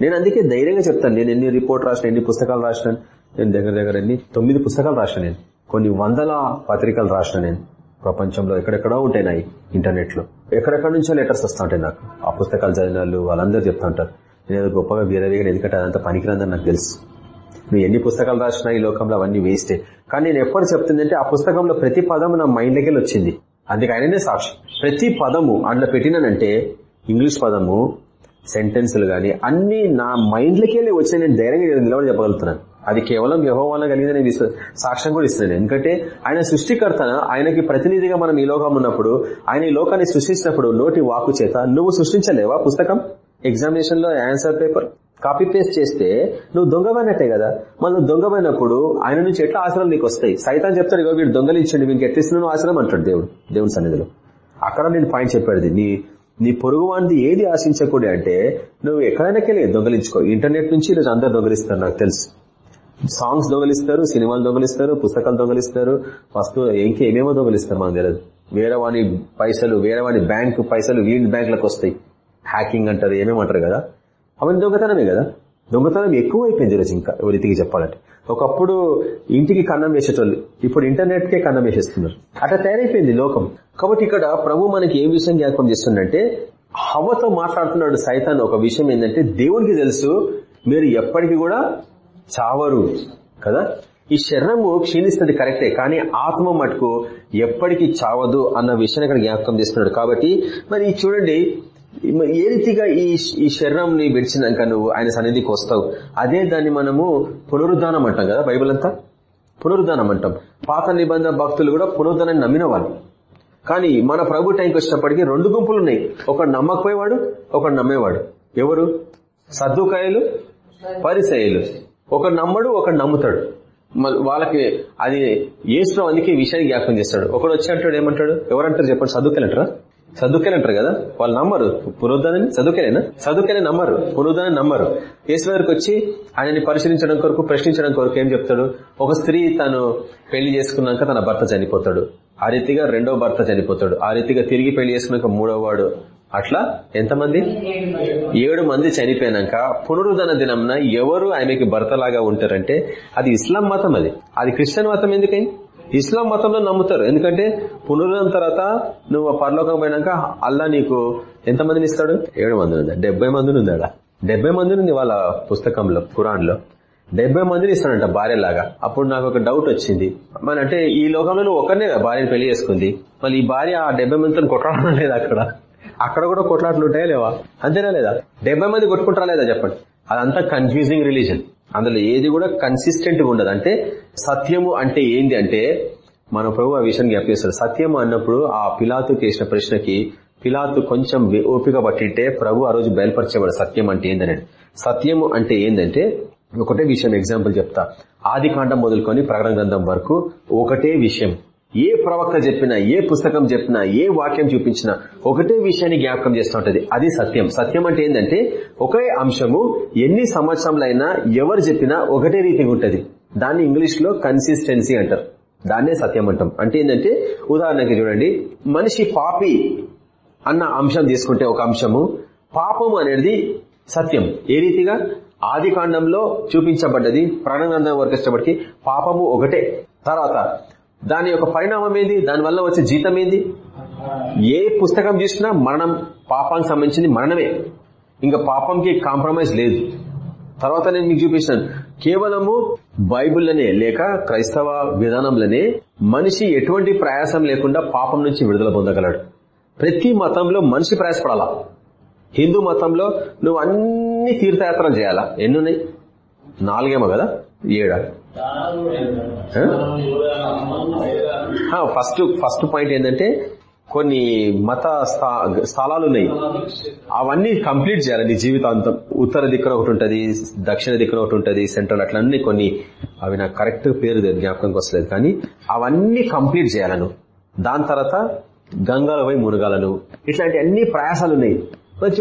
నేను అందుకే ధైర్యంగా చెప్తాను. నేను ఎన్ని రిపోర్ట్ రాసిన ఎన్ని పుస్తకాలు రాసినాను నేను దగ్గర దగ్గర ఎన్ని? తొమ్మిది పుస్తకాలు రాసిన నేను. కొన్ని వందల పత్రికలు రాసిన నేను. ప్రపంచంలో ఎక్కడెక్కడో ఉంటాయి నాయి ఇంటర్నెట్లో ఎక్కడెక్కడ నుంచో లెటర్స్ వస్తూ ఉంటాయి నాకు. ఆ పుస్తకాలు చదివిన వాళ్ళు వాళ్ళందరూ చెప్తా ఉంటారు. నేను గొప్పగా వీరవేగని ఎందుకంటే అదంతా పనికిరాదని నాకు తెలుసు. నువ్వు ఎన్ని పుస్తకాలు రాసినా ఈ లోకంలో అవన్నీ వేస్టే. కానీ నేను ఎప్పుడు చెప్తుందంటే ఆ పుస్తకంలో ప్రతి పదము నా మైండ్లోకి వచ్చింది అందుకే ఆయననే సాక్షి. ప్రతి పదము అందులో పెట్టినానంటే ఇంగ్లీష్ పదము సెంటెన్సులు గాని అన్ని నా మైండ్లకెళ్ళి వచ్చాయి. నేను ధైర్యంగా నిలబడి చెప్పగలుగుతున్నాను. అది కేవలం యహోవాన కలిగిందని విశ్వ- సాక్ష్యం కూడా ఇస్తున్నాను. ఎందుకంటే ఆయన సృష్టికర్త ఆయనకి ప్రతినిధిగా మనం ఈ లోకం ఉన్నప్పుడు ఆయన ఈ లోకాన్ని సృష్టించినప్పుడు నోటి వాకు చేత నువ్వు సృష్టించలేవా పుస్తకం? ఎగ్జామినేషన్లో ఆన్సర్ పేపర్ కాపీ పేస్ట్ చేస్తే నువ్వు దొంగమైనట్టే కదా. మనం దొంగమైనప్పుడు ఆయన నుంచి ఎట్లా ఆశ్రమం నీకు వస్తాయి? సైతాన్ చెప్తాడు ఇగో వీడు దొంగలించండి మీకు ఎట్టిస్తున్నావు ఆశ్రమం అంటాడు దేవుడు దేవుని సన్నిధిలో. అక్కడ నేను పాయింట్ చెప్పాడు నీ నీ పొరుగు వాడిది ఏది ఆశించకూడదు అంటే నువ్వు ఎక్కడైనా కెళ్ళి దొంగలించుకో. ఇంటర్నెట్ నుంచి ఈరోజు అందరు దొంగలిస్తారు నాకు తెలుసు. సాంగ్స్ దొంగలిస్తారు సినిమాలు దొంగలిస్తారు పుస్తకాలు దొంగలిస్తారు. వస్తువు ఇంకా ఏమేమో దొంగలిస్తారు మనకు తెలియదు వేరేవాణి పైసలు వేరేవాణి బ్యాంకు బ్యాంక్ పైసలు వీళ్ళ బ్యాంకులకు వస్తాయి. హ్యాకింగ్ అంటారు ఏమేమంటారు కదా. అవన్నీ దొంగతనమే కదా. దొంగతనం ఎక్కువ అయిపోయింది ఈరోజు ఇంకా ఎవరికి చెప్పాలంటే. ఒకప్పుడు ఇంటికి కన్నం వేసేటోళ్ళు ఇప్పుడు ఇంటర్నెట్ కే కన్నం వేసేస్తున్నారు. అట్లా తయారైపోయింది లోకం. కాబట్టి ఇక్కడ ప్రభు మనకి ఏ విషయం జ్ఞాపకం చేస్తుందంటే హవతో మాట్లాడుతున్నాడు సైతాన్ ఒక విషయం ఏంటంటే దేవునికి తెలుసు మీరు ఎప్పటికీ కూడా చావరు కదా? ఈ శరణము క్షీణిస్తుంది కరెక్టే కానీ ఆత్మ మటుకు ఎప్పటికీ చావదు అన్న విషయాన్ని ఇక్కడ జ్ఞాపకం చేస్తున్నాడు. కాబట్టి మరి చూడండి ఏ రీతిగా ఈ ఈ శరీరంని విడిచినాక నువ్వు ఆయన సన్నిధికి వస్తావు? అదే దాన్ని మనము పునరుద్ధానం అంటాం కదా బైబిల్ అంతా పునరుద్ధానం అంటాం. పాత నిబంధన భక్తులు కూడా పునరుద్ధానాన్ని నమ్మిన వాళ్ళు కానీ మన ప్రభు టైంకి వచ్చినప్పటికీ రెండు గుంపులు ఉన్నాయి. ఒకడు నమ్మకపోయేవాడు ఒకడు నమ్మేవాడు. ఎవరు? సద్దుకాయలు పరిసయలు ఒకడు నమ్మడు ఒకడు నమ్ముతాడు. వాళ్ళకి అది ఏసులో అందుకే విషయాన్ని జ్ఞాపకం చేస్తాడు. ఒకడు వచ్చి అంటాడు ఏమంటాడు? ఎవరంటారు చెప్పండి? చదువుకెళ్ళంటారా చదువుకెళ్ళంటారు కదా? వాళ్ళు నమ్మరు. పునరుద్ధాన్ని చదువుకెళ్ళేనా చదువుకెళ్ళి నమ్మరు. పునరుద్ధాన్ని నమ్మరు. యేసు దగ్గరికి వచ్చి ఆయనని పరిశీలించడం కొరకు ప్రశ్నించడం కొరకు ఏం చెప్తాడు? ఒక స్త్రీ తను పెళ్ళి చేసుకున్నాక తన భర్త చనిపోతాడు. ఆ రీతిగా రెండో భర్త చనిపోతాడు. ఆ రీతిగా తిరిగి పెళ్ళి చేసుకున్నాక మూడో వాడు అట్లా? ఎంతమంది? ఏడు మంది చనిపోయినాక పునరుద్ధరణ దినంన ఎవరు ఆమెకి భర్తలాగా ఉంటారంటే అది ఇస్లాం మతం అది. అది క్రిస్టియన్ మతం ఎందుకని? ఇస్లాం మతంలో నమ్ముతారు. ఎందుకంటే పునరుద్ధరణ తర్వాత నువ్వు పరలోకం పోయినాక అల్లా నీకు ఎంత మందిని ఇస్తాడు? ఏడు మంది ఉందా? డెబ్బై మందిని ఉందాడా? డెబ్బై మందిని ఉంది వాళ్ళ పుస్తకంలో ఖురాన్లో డెబ్బై మందిని ఇస్తానంట భార్యలాగా. అప్పుడు నాకు ఒక డౌట్ వచ్చింది. మన అంటే ఈ లోకంలో నువ్వు ఒకరినే భార్యను పెళ్ళి చేసుకుంది. మళ్ళీ ఈ భార్య ఆ డెబ్బై మందితో కొట్టడం లేదు అక్కడ. అక్కడ కూడా కొట్లాట్లు ఉంటాయా లేవా? అంతేనా లేదా? డెబ్బై మంది కొట్టుకుంటారా లేదా చెప్పండి. అదంతా కన్ఫ్యూజింగ్ రిలీజన్ అందులో ఏది కూడా కన్సిస్టెంట్గా ఉండదు. అంటే సత్యము అంటే ఏంది అంటే మన ప్రభు ఆ విషయాన్ని జ్ఞాపేస్తారు సత్యము అన్నప్పుడు ఆ పిలాతు చేసిన ప్రశ్నకి పిలాతు కొంచెం ఓపిక పట్టింటే ప్రభు ఆ రోజు బయలుపరిచేవాడు సత్యం అంటే ఏందని సత్యము అంటే ఏంటంటే ఒకటే విషయం ఎగ్జాంపుల్ చెప్తా. ఆది కాండం మొదలుకొని ప్రకటన గ్రంథం వరకు ఒకటే విషయం. ఏ ప్రవక్త చెప్పినా ఏ పుస్తకం చెప్పినా ఏ వాక్యం చూపించినా ఒకటే విషయాన్ని జ్ఞాపకం చేస్తూ ఉంటది. అది సత్యం. సత్యం అంటే ఏంటంటే ఒకే అంశము ఎన్ని సంవత్సరంలైనా ఎవరు చెప్పినా ఒకటే రీతిగా ఉంటది. దాన్ని ఇంగ్లీష్లో కన్సిస్టెన్సీ అంటారు. దాన్నే సత్యం అంటాం. అంటే ఏంటంటే ఉదాహరణకి చూడండి మనిషి పాపి అన్న అంశం తీసుకుంటే ఒక అంశము పాపం అనేది సత్యం. ఏ రీతిగా? ఆది కాండంలో చూపించబడ్డది ప్రాణగ్రంథం వరకు ఇష్టపడికి పాపము ఒకటే. తర్వాత దాని యొక్క పరిణామం ఏంది? దాని వల్ల వచ్చే జీతం ఏంది? ఏ పుస్తకం చూసినా మరణం పాపానికి సంబంధించింది మరణమే. ఇంకా పాపంకి కాంప్రమైజ్ లేదు. తర్వాత నేను మీకు చూపించాను కేవలము బైబుల్లోనే లేక క్రైస్తవ విధానంలోనే మనిషి ఎటువంటి ప్రయాసం లేకుండా పాపం నుంచి విడుదల పొందగలడు. ప్రతి మతంలో మనిషి ప్రయాసపడాలా? హిందూ మతంలో నువ్వు అన్ని తీర్థయాత్రలు చేయాలా? ఎన్నున్నాయి? నాలుగేమో కదా? ఏడా? ఫస్ట్ ఫస్ట్ పాయింట్ ఏంటంటే కొన్ని మత స్థా- స్థలాలు ఉన్నాయి. అవన్నీ కంప్లీట్ చేయాలి నీ జీవితాంతం. ఉత్తర దిక్కున ఒకటి ఉంటది దక్షిణ దిక్కున ఒకటి ఉంటది సెంట్రల్ అట్లా అన్ని కొన్ని అవి నాకు కరెక్ట్ పేరు జ్ఞాపకంకి వస్తలేదు కానీ అవన్నీ కంప్లీట్ చేయాలను దాని తర్వాత గంగాల పోయి మునగాలను. ఇట్లాంటి అన్ని ప్రయాసాలు ఉన్నాయి.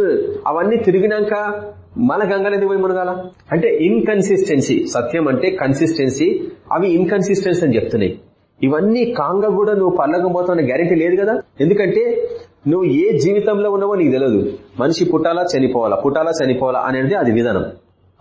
చూడు అవన్నీ తిరిగినాక మన గంగలు పోయి మునగాల? అంటే ఇన్కన్సిస్టెన్సీ సత్యం అంటే కన్సిస్టెన్సీ అవి ఇన్కన్సిస్టెన్సీ అని చెప్తున్నాయి. ఇవన్నీ కాంగ కూడా నువ్వు పర్లోకం పోతావు గ్యారెంటీ లేదు కదా? ఎందుకంటే నువ్వు ఏ జీవితంలో ఉన్నావో నీకు తెలియదు. మనిషి పుట్టాలా చనిపోవాలా? పుట్టాలా చనిపోవాలా అనేది అది విధానం.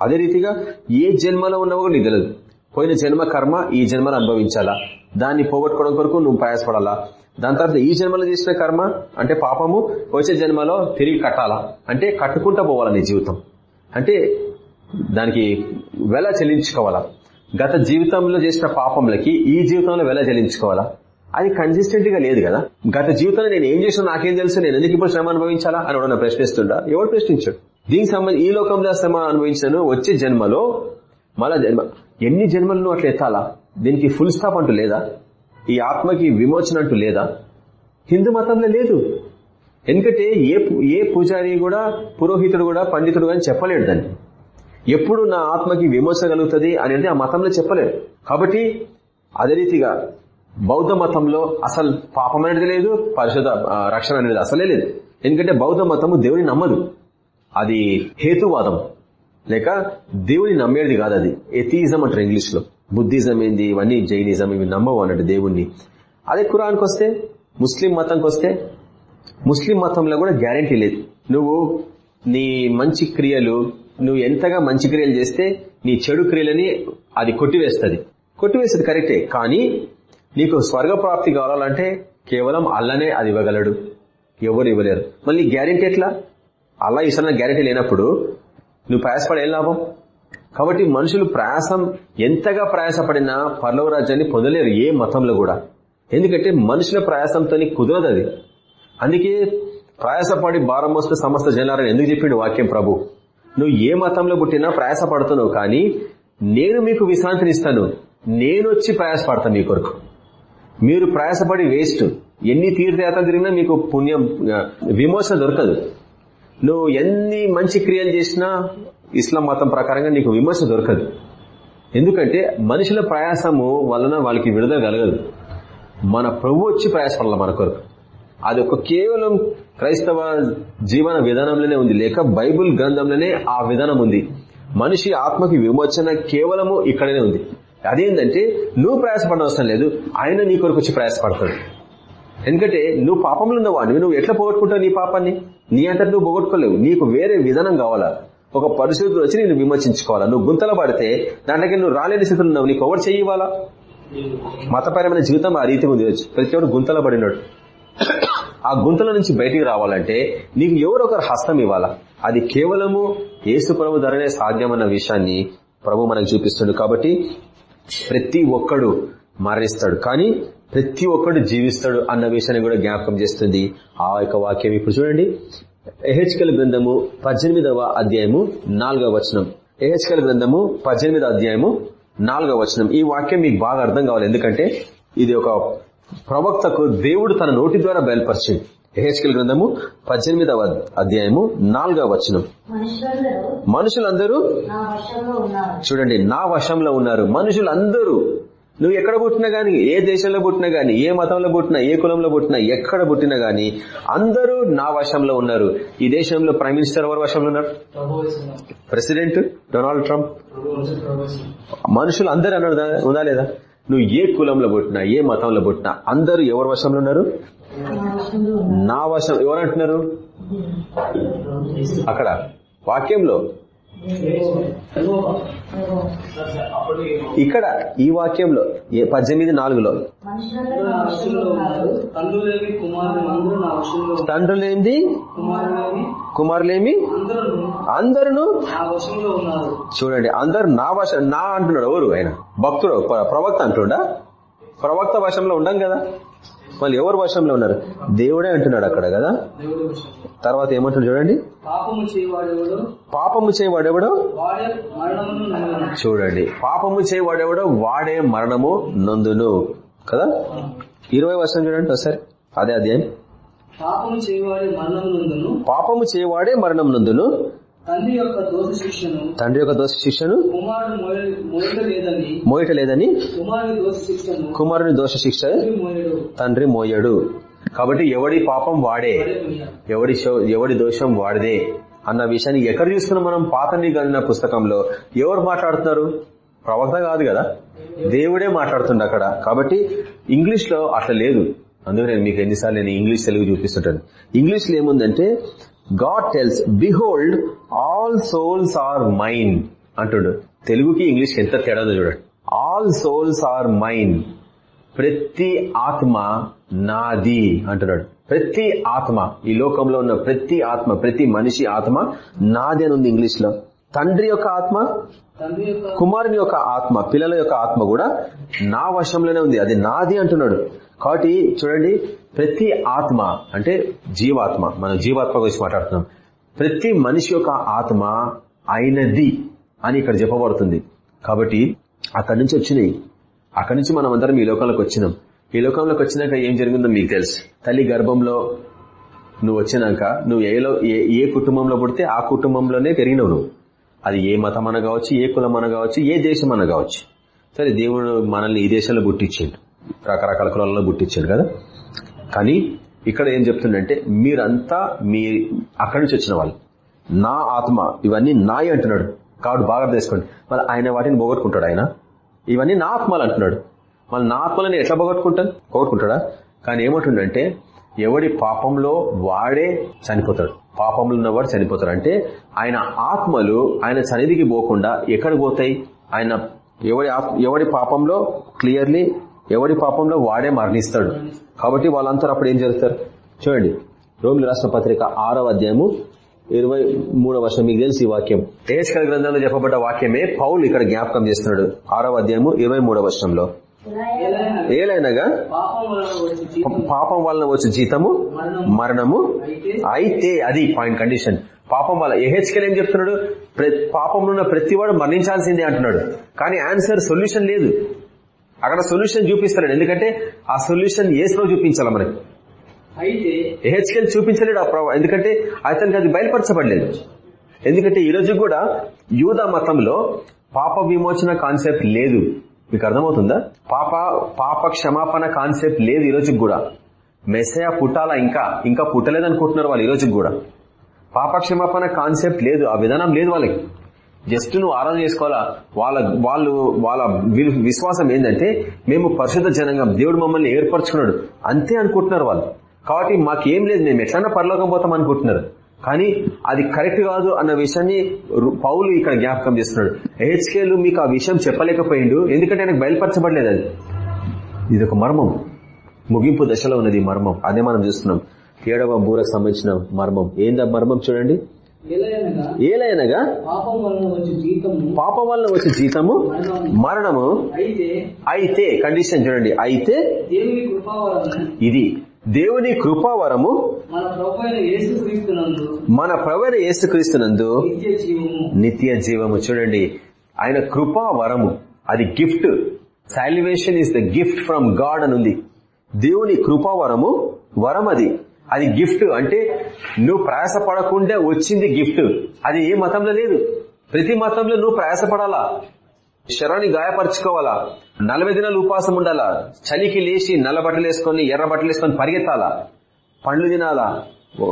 అదే రీతిగా ఏ జన్మలో ఉన్నావో నీకు తెలియదు. పోయిన జన్మ కర్మ ఈ జన్మలో అనుభవించాలా? దాన్ని పోగొట్టుకోవడం కొరకు నువ్వు ప్రయాసపడాలా? దాని తర్వాత ఈ జన్మలో చేసిన కర్మ అంటే పాపము వచ్చే జన్మలో తిరిగి కట్టాలా? అంటే కట్టుకుంటా పోవాలా నీ జీవితం. అంటే దానికి వెల చెల్లించుకోవాలా? గత జీవితంలో చేసిన పాపంలకి ఈ జీవితంలో వెల చెల్లించుకోవాలా? అది కన్సిస్టెంట్గా లేదు కదా. గత జీవితంలో నేను ఏం చేసినా నాకేం తెలుసు నేను ఎందుకు ఇప్పుడు శ్రమ అనుభవించాలా అని ఎవడన్నా ప్రశ్నిస్తుండా? ఎవడు ప్రశ్నించాడు? దీనికి సంబంధించి ఈ లోకంలో శ్రమ అనుభవించాను వచ్చే జన్మలో మళ్ళా జన్మ ఎన్ని జన్మలను అట్లా ఎత్తాలా? దీనికి ఫుల్ స్టాప్ అంటూ లేదా? ఈ ఆత్మకి విమోచన అంటూ లేదా? హిందూ మతంలో లేదు. ఎందుకంటే ఏ ఏ పూజారి కూడా పురోహితుడు కూడా పండితుడు కానీ చెప్పలేడు దాన్ని. ఎప్పుడు నా ఆత్మకి విమోచన కలుగుతుంది అనేది ఆ మతంలో చెప్పలేదు కాబట్టి అదే రీతిగా బౌద్ధ మతంలో అసలు పాపం అనేది లేదు పరిశుధ రక్షణ అనేది అసలే లేదు. ఎందుకంటే బౌద్ధ మతము దేవుని నమ్మదు. అది హేతువాదం. లేక దేవుని నమ్మేది కాదు అది. ఎథిజం అంటారు ఇంగ్లీష్లో బుద్ధిజం ఏంది ఇవన్నీ జైనిజం ఇవి నమ్మవు అన్నట్టు దేవుణ్ణి. అదే ఖురాన్కి వస్తే ముస్లిం మతంకి వస్తే ముస్లిం మతంలో కూడా గ్యారంటీ లేదు. నువ్వు నీ మంచి క్రియలు నువ్వు ఎంతగా మంచి క్రియలు చేస్తే నీ చెడు క్రియలని అది కొట్టివేస్తుంది. కొట్టివేస్తుంది కరెక్టే కానీ నీకు స్వర్గ ప్రాప్తి కావాలంటే కేవలం అల్లనే అది ఇవ్వగలడు. ఎవరు ఇవ్వలేరు. మళ్ళీ గ్యారంటీ ఎట్లా? అలా ఇస్తున్న గ్యారంటీ లేనప్పుడు నువ్వు ప్రయాసపడే లాభం? కాబట్టి మనుషులు ప్రయాసం ఎంతగా ప్రయాసపడినా పర్లవ రాజ్యాన్ని పొందలేరు ఏ మతంలో కూడా. ఎందుకంటే మనుషుల ప్రయాసంతో కుదరదు అది. అందుకే ప్రయాసపడి భారం మోస్తే సమస్త జనాలని ఎందుకు చెప్పిండు వాక్యం ప్రభు? నువ్వు ఏ మతంలో పుట్టినా ప్రయాసపడుతున్నావు కానీ నేను మీకు విశ్రాంతిని ఇస్తాను. నేను వచ్చి ప్రయాసపడతాను మీ కొరకు. మీరు ప్రయాసపడి వేస్ట్. ఎన్ని తీర్థయాత్ర తిరిగినా మీకు పుణ్యం విమోచన దొరకదు. నువ్వు ఎన్ని మంచి క్రియలు చేసినా ఇస్లాం మతం ప్రకారంగా నీకు విమోచన దొరకదు. ఎందుకంటే మనుషుల ప్రయాసము వలన వాళ్ళకి విడుదల కలగదు. మన ప్రభు వచ్చి ప్రయాసపడాలి మన కొరకు. అది ఒక కేవలం క్రైస్తవ జీవన విధానంలోనే ఉంది. లేక బైబుల్ గ్రంథంలోనే ఆ విధానం ఉంది. మనిషి ఆత్మకి విమోచన కేవలము ఇక్కడనే ఉంది. అదేంటంటే నువ్వు ప్రయాసపడనవసరం లేదు. ఆయన నీ కొరకు వచ్చి ప్రయాసపడతాడు. ఎందుకంటే నువ్వు పాపంలో ఉన్నవా నువ్వు ఎట్లా పోగొట్టుకుంటావు నీ పాపాన్ని? నీ అంతటి నువ్వు పోగొట్టుకోలేవు. నీకు వేరే విధానం కావాలా? ఒక పరిశుద్ధుడు వచ్చి నేను విమర్శించుకోవాలా నువ్వు గుంతల పడితే దాంట్లోకి నువ్వు రాలేని స్థితిలో ఉన్నావు. నీకు ఎవరు చేయాలా మతపరమైన జీవితం ఆ రీతి ఉంది. ప్రతి ఒక్కరు గుంతలో పడినాడు. ఆ గుంతల నుంచి బయటికి రావాలంటే నీకు ఎవరొకరు హస్తం ఇవ్వాలా? అది కేవలము యేసు ప్రభు ధరనే సాధ్యమన్న విషయాన్ని ప్రభు మనకు చూపిస్తుంది కాబట్టి ప్రతి ఒక్కడు మరణిస్తాడు. కానీ ప్రతి ఒక్కడు జీవిస్తాడు అన్న విషయాన్ని కూడా జ్ఞాపకం చేస్తుంది ఆ యొక్క వాక్యం. ఇప్పుడు చూడండి. ఎహెచ్కల్ గ్రంథము పద్దెనిమిదవ అధ్యాయము నాలుగవ వచనం. ఎహెచ్కల్ గ్రంథము పద్దెనిమిదవ అధ్యాయము నాలుగవ వచనం. ఈ వాక్యం మీకు బాగా అర్థం కావాలి. ఎందుకంటే ఇది ఒక ప్రవక్తకు దేవుడు తన నోటి ద్వారా బయలుపరిచింది ఎహెచ్కల్ గ్రంథము పద్దెనిమిదవ అధ్యాయము నాలుగవ వచనం. మనుషులందరూ మనుషులందరూ నా వశంలో ఉన్నారు. చూడండి నా వశంలో ఉన్నారు. మనుషులందరూ. నువ్వు ఎక్కడ పుట్టినా గాని ఏ దేశంలో పుట్టినా గాని ఏ మతంలో పుట్టినా ఏ కులంలో పుట్టినా ఎక్కడ పుట్టినా గాని అందరూ నా వశంలో ఉన్నారు. ఈ దేశంలో ప్రైమ్ మినిస్టర్ ఎవరు వశంలో ఉన్నారు? President Donald Trump. మనుషులు అందరూ అన్నారు ఉందా లేదా? నువ్వు ఏ కులంలో పుట్టినా ఏ మతంలో పుట్టినా అందరూ ఎవరి వశంలో ఉన్నారు? నా వశం ఎవరంటున్నారు? అక్కడ వాక్యంలో ఇక్కడ ఈ వాక్యంలో ఏ పద్దెనిమిది నాలుగులో? తండ్రులేమి కుమారులేమి? అందరూ చూడండి అందరు నా వశ నా అంటున్నాడు ఎవరు ఆయన? భక్తుడు ప్ర- ప్రవక్త అంటుండా? ప్రవక్త వశంలో ఉండం కదా? మళ్ళీ ఎవరు వశంలో ఉన్నారు? దేవుడే అంటున్నాడు అక్కడ కదా? తర్వాత ఏమంటున్నాడు చూడండి. పాపము చేయవాడెవడు చూడండి. పాపము చేయవాడెవడో వాడే మరణము నందును. కదా? ఇరవై వర్షం చూడండి ఒకసారి. అదే అధ్యాయం. పాపము చేయవాడే మరణము నందును. పాపము చేయవాడే మరణం నందును. తండ్రి యొక్క దోష శిక్షను తండ్రి యొక్క దోష శిక్షను మోయట లేదని కుమారుని దోష శిక్ష తండ్రి మోయడు. కాబట్టి ఎవడి పాపం వాడే. ఎవడి ఎవడి దోషం వాడిదే? అన్న విషయాన్ని ఎక్కడ చూస్తున్నాం మనం? పాత నిబంధన పుస్తకంలో. ఎవరు మాట్లాడుతున్నారు? ప్రవక్త కాదు కదా? దేవుడే మాట్లాడుతుండ అక్కడ. కాబట్టి ఇంగ్లీష్లో అట్లా లేదు. అందుకే నేను మీకు ఎన్నిసార్లు నేను ఇంగ్లీష్ తెలుగు చూపిస్తుంటాను. ఇంగ్లీష్లో ఏముందంటే God tells behold all souls are mine అంటుడు. తెలుగుకి ఇంగ్లీష్ ఎంత తేడా చూడండి. ఆల్ సోల్స్ ఆర్ మైన్ ప్రతి ఆత్మ నాది. అంటున్నాడు. ప్రతి ఆత్మ ఈ లోకంలో ఉన్న ప్రతి ఆత్మ ప్రతి మనిషి ఆత్మ నాది అని ఉంది ఇంగ్లీష్లో తండ్రి యొక్క ఆత్మ కుమారుని యొక్క ఆత్మ పిల్లల యొక్క ఆత్మ కూడా నా వశంలోనే ఉంది. అది నాది అంటున్నాడు. కాబట్టి చూడండి ప్రతి ఆత్మ అంటే జీవాత్మ మనం జీవాత్మ గురించి మాట్లాడుతున్నాం. ప్రతి మనిషి యొక్క ఆత్మ అయినది అని ఇక్కడ చెప్పబడుతుంది. కాబట్టి అక్కడి నుంచి వచ్చినాయి. అక్కడి నుంచి మనం అందరం ఈ లోకంలోకి వచ్చినాం. ఈ లోకంలోకి వచ్చినాక ఏం జరిగిందో మీకు తెలుసు. తల్లి గర్భంలో నువ్వు వచ్చినాక నువ్వు ఏలో ఏ ఏ కుటుంబంలో పుడితే ఆ కుటుంబంలోనే పెరిగినావు నువ్వు. అది ఏ మతం అన కావచ్చు ఏ కులం అన కావచ్చు ఏ దేశం అన కావచ్చు. సరే దేవుడు మనల్ని ఈ దేశంలో పుట్టించిండు. రకరకాల కులాలలో పుట్టించాడు కదా. కానీ ఇక్కడ ఏం చెప్తుండంటే మీరంతా మీ అక్కడి నుంచి వచ్చిన వాళ్ళు. నా ఆత్మ ఇవన్నీ నాయి అంటున్నాడు. కాబట్టి బాగా తెలుసుకోండి మళ్ళీ ఆయన వాటిని పోగొట్టుకుంటాడు ఆయన? ఇవన్నీ నా ఆత్మలు అంటున్నాడు. మళ్ళీ నా ఆత్మలని ఎట్లా పోగొట్టుకుంటాను? పోగొట్టుకుంటాడా? కానీ ఏమంటుండంటే ఎవడి పాపంలో వాడే చనిపోతాడు. పాపంలో ఉన్నవాడు చనిపోతాడు. అంటే ఆయన ఆత్మలు ఆయన సన్నిధికి పోకుండా ఎక్కడికి పోతాయి? ఆయన ఎవడి ఎవడి పాపంలో క్లియర్లీ ఎవడి పాపంలో వాడే మరణిస్తాడు. కాబట్టి వాళ్ళంతా అప్పుడు ఏం చేస్తారు చూడండి. రోమిల రాష్ట్ర పత్రిక ఆరవ అధ్యాయము ఇరవై మూడవ వర్షం మీకు తెలిసి ఈ వాక్యం. ఏస్కల గ్రంథంలో చెప్పబడ్డ వాక్యమే పౌలు ఇక్కడ జ్ఞాపకం చేస్తున్నాడు. ఆరవ అధ్యాయము ఇరవై మూడవ వర్షంలో ఏలైనగా పాపం వలన వచ్చే జీతము మరణము అయితే అది పాయింట్ కండిషన్ పాపం వల్ల ఏహెచ్కెల్ ఏం చెప్తున్నాడు? పాపంలో ఉన్న ప్రతివాడు మరణించాల్సిందే అంటున్నాడు. కానీ ఆన్సర్ సొల్యూషన్ లేదు. అక్కడ సొల్యూషన్ చూపిస్తున్నాడు ఎందుకంటే ఆ సొల్యూషన్ ఏసులో చూపించాలి మనకి. అయితే ఏహెచ్కెల్ చూపించలేడు ఆ ప్రభావం ఎందుకంటే అతనికి అది బయలుపరచబడలేదు. ఎందుకంటే ఈ రోజు కూడా యూద మతంలో పాప విమోచన కాన్సెప్ట్ లేదు. మీకు అర్థమవుతుందా? పాప పాప క్షమాపణ కాన్సెప్ట్ లేదు ఈ రోజుకి కూడా. మెస్సయ పుట్టాలా ఇంకా? ఇంకా పుట్టలేదు అనుకుంటున్నారు వాళ్ళు ఈ రోజుకి కూడా. పాప క్షమాపణ కాన్సెప్ట్ లేదు. ఆ విధానం లేదు వాళ్ళకి. జస్ట్ నువ్వు ఆరాధన చేసుకోవాలా? వాళ్ళ వాళ్ళు వాళ్ళ విశ్వాసం ఏంటంటే మేము పరిశుద్ధ జనంగా దేవుడు మమ్మల్ని ఏర్పరచుకున్నాడు. అంతే అనుకుంటున్నారు వాళ్ళు. కాబట్టి మాకేం లేదు మేము ఎట్లన్నా పరలోకం పోతాం అనుకుంటున్నారు. కానీ అది కరెక్ట్ కాదు అన్న విషయాన్ని రు- పౌలు ఇక్కడ జ్ఞాపకం చేస్తున్నాడు. హెచ్కేలు మీకు ఆ విషయం చెప్పలేకపోయిండు ఎందుకంటే ఆయనకు బయలుపరచబడలేదు అది. ఇది ఒక మర్మం. ముగింపు దశలో ఉన్నది మర్మం. అదే మనం చూస్తున్నాం. ఏడవ బూరకు సంబంధించిన మర్మం. ఏందా మర్మం చూడండి. ఏలైనగా పాపం వలన వచ్చే జీతము పాపం వల్ల వచ్చే జీతము మరణము. అయితే కండిషన్ చూడండి. అయితే కృపావరము ఇది దేవుని కృపావరము మన ప్రవర యేసుక్రీస్తునందు నిత్య జీవము. నిత్య జీవము. చూడండి. ఆయన కృపా వరము. అది gift salvation is the gift from God అని ఉంది. దేవుని కృపా వరము వరం అది అది గిఫ్ట్ అంటే నువ్వు ప్రయాసపడకుండా వచ్చింది గిఫ్ట్ అది ఏ మతంలో లేదు. ప్రతి మతంలో నువ్వు ప్రయాసపడాలా? శరాన్ని గాయపరచుకోవాలా? నలభై దినాలు ఉపాసం ఉండాలా? చలికి లేచి నల్ల బట్టలు వేసుకొని ఎర్ర బట్టలు వేసుకొని పరిగెత్తాలా? పండ్లు తినాలా?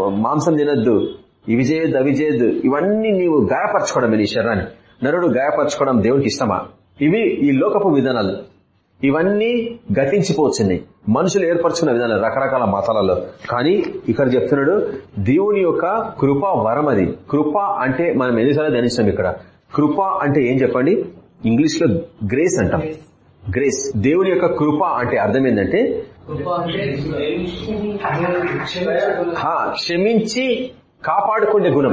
మాంసం తినద్దు. ఇవి చేయొద్దు అవి చేయొద్దు. ఇవన్నీ నీవు గాయపరచుకోవడమే నీ శరీరాన్ని నరుడు గాయపరచుకోవడం దేవునికి ఇష్టమా? ఇవి ఈ లోకపు విధానాలు. ఇవన్నీ గతించిపోతున్నాయి. మనుషులు ఏర్పరచుకున్న విధానం రకరకాల మతాలలో. కానీ ఇక్కడ చెప్తున్నాడు దేవుని యొక్క కృపా వరం అది. కృప అంటే మనం ఎన్నిసార్లు ధ్యానించాం ఇక్కడ? కృప అంటే ఏం చెప్పండి? ఇంగ్లీష్లో గ్రేస్ అంటాం. గ్రేస్. దేవుని యొక్క కృప అంటే అర్థం ఏంటంటే? క్షమించి కాపాడుకునే గుణం.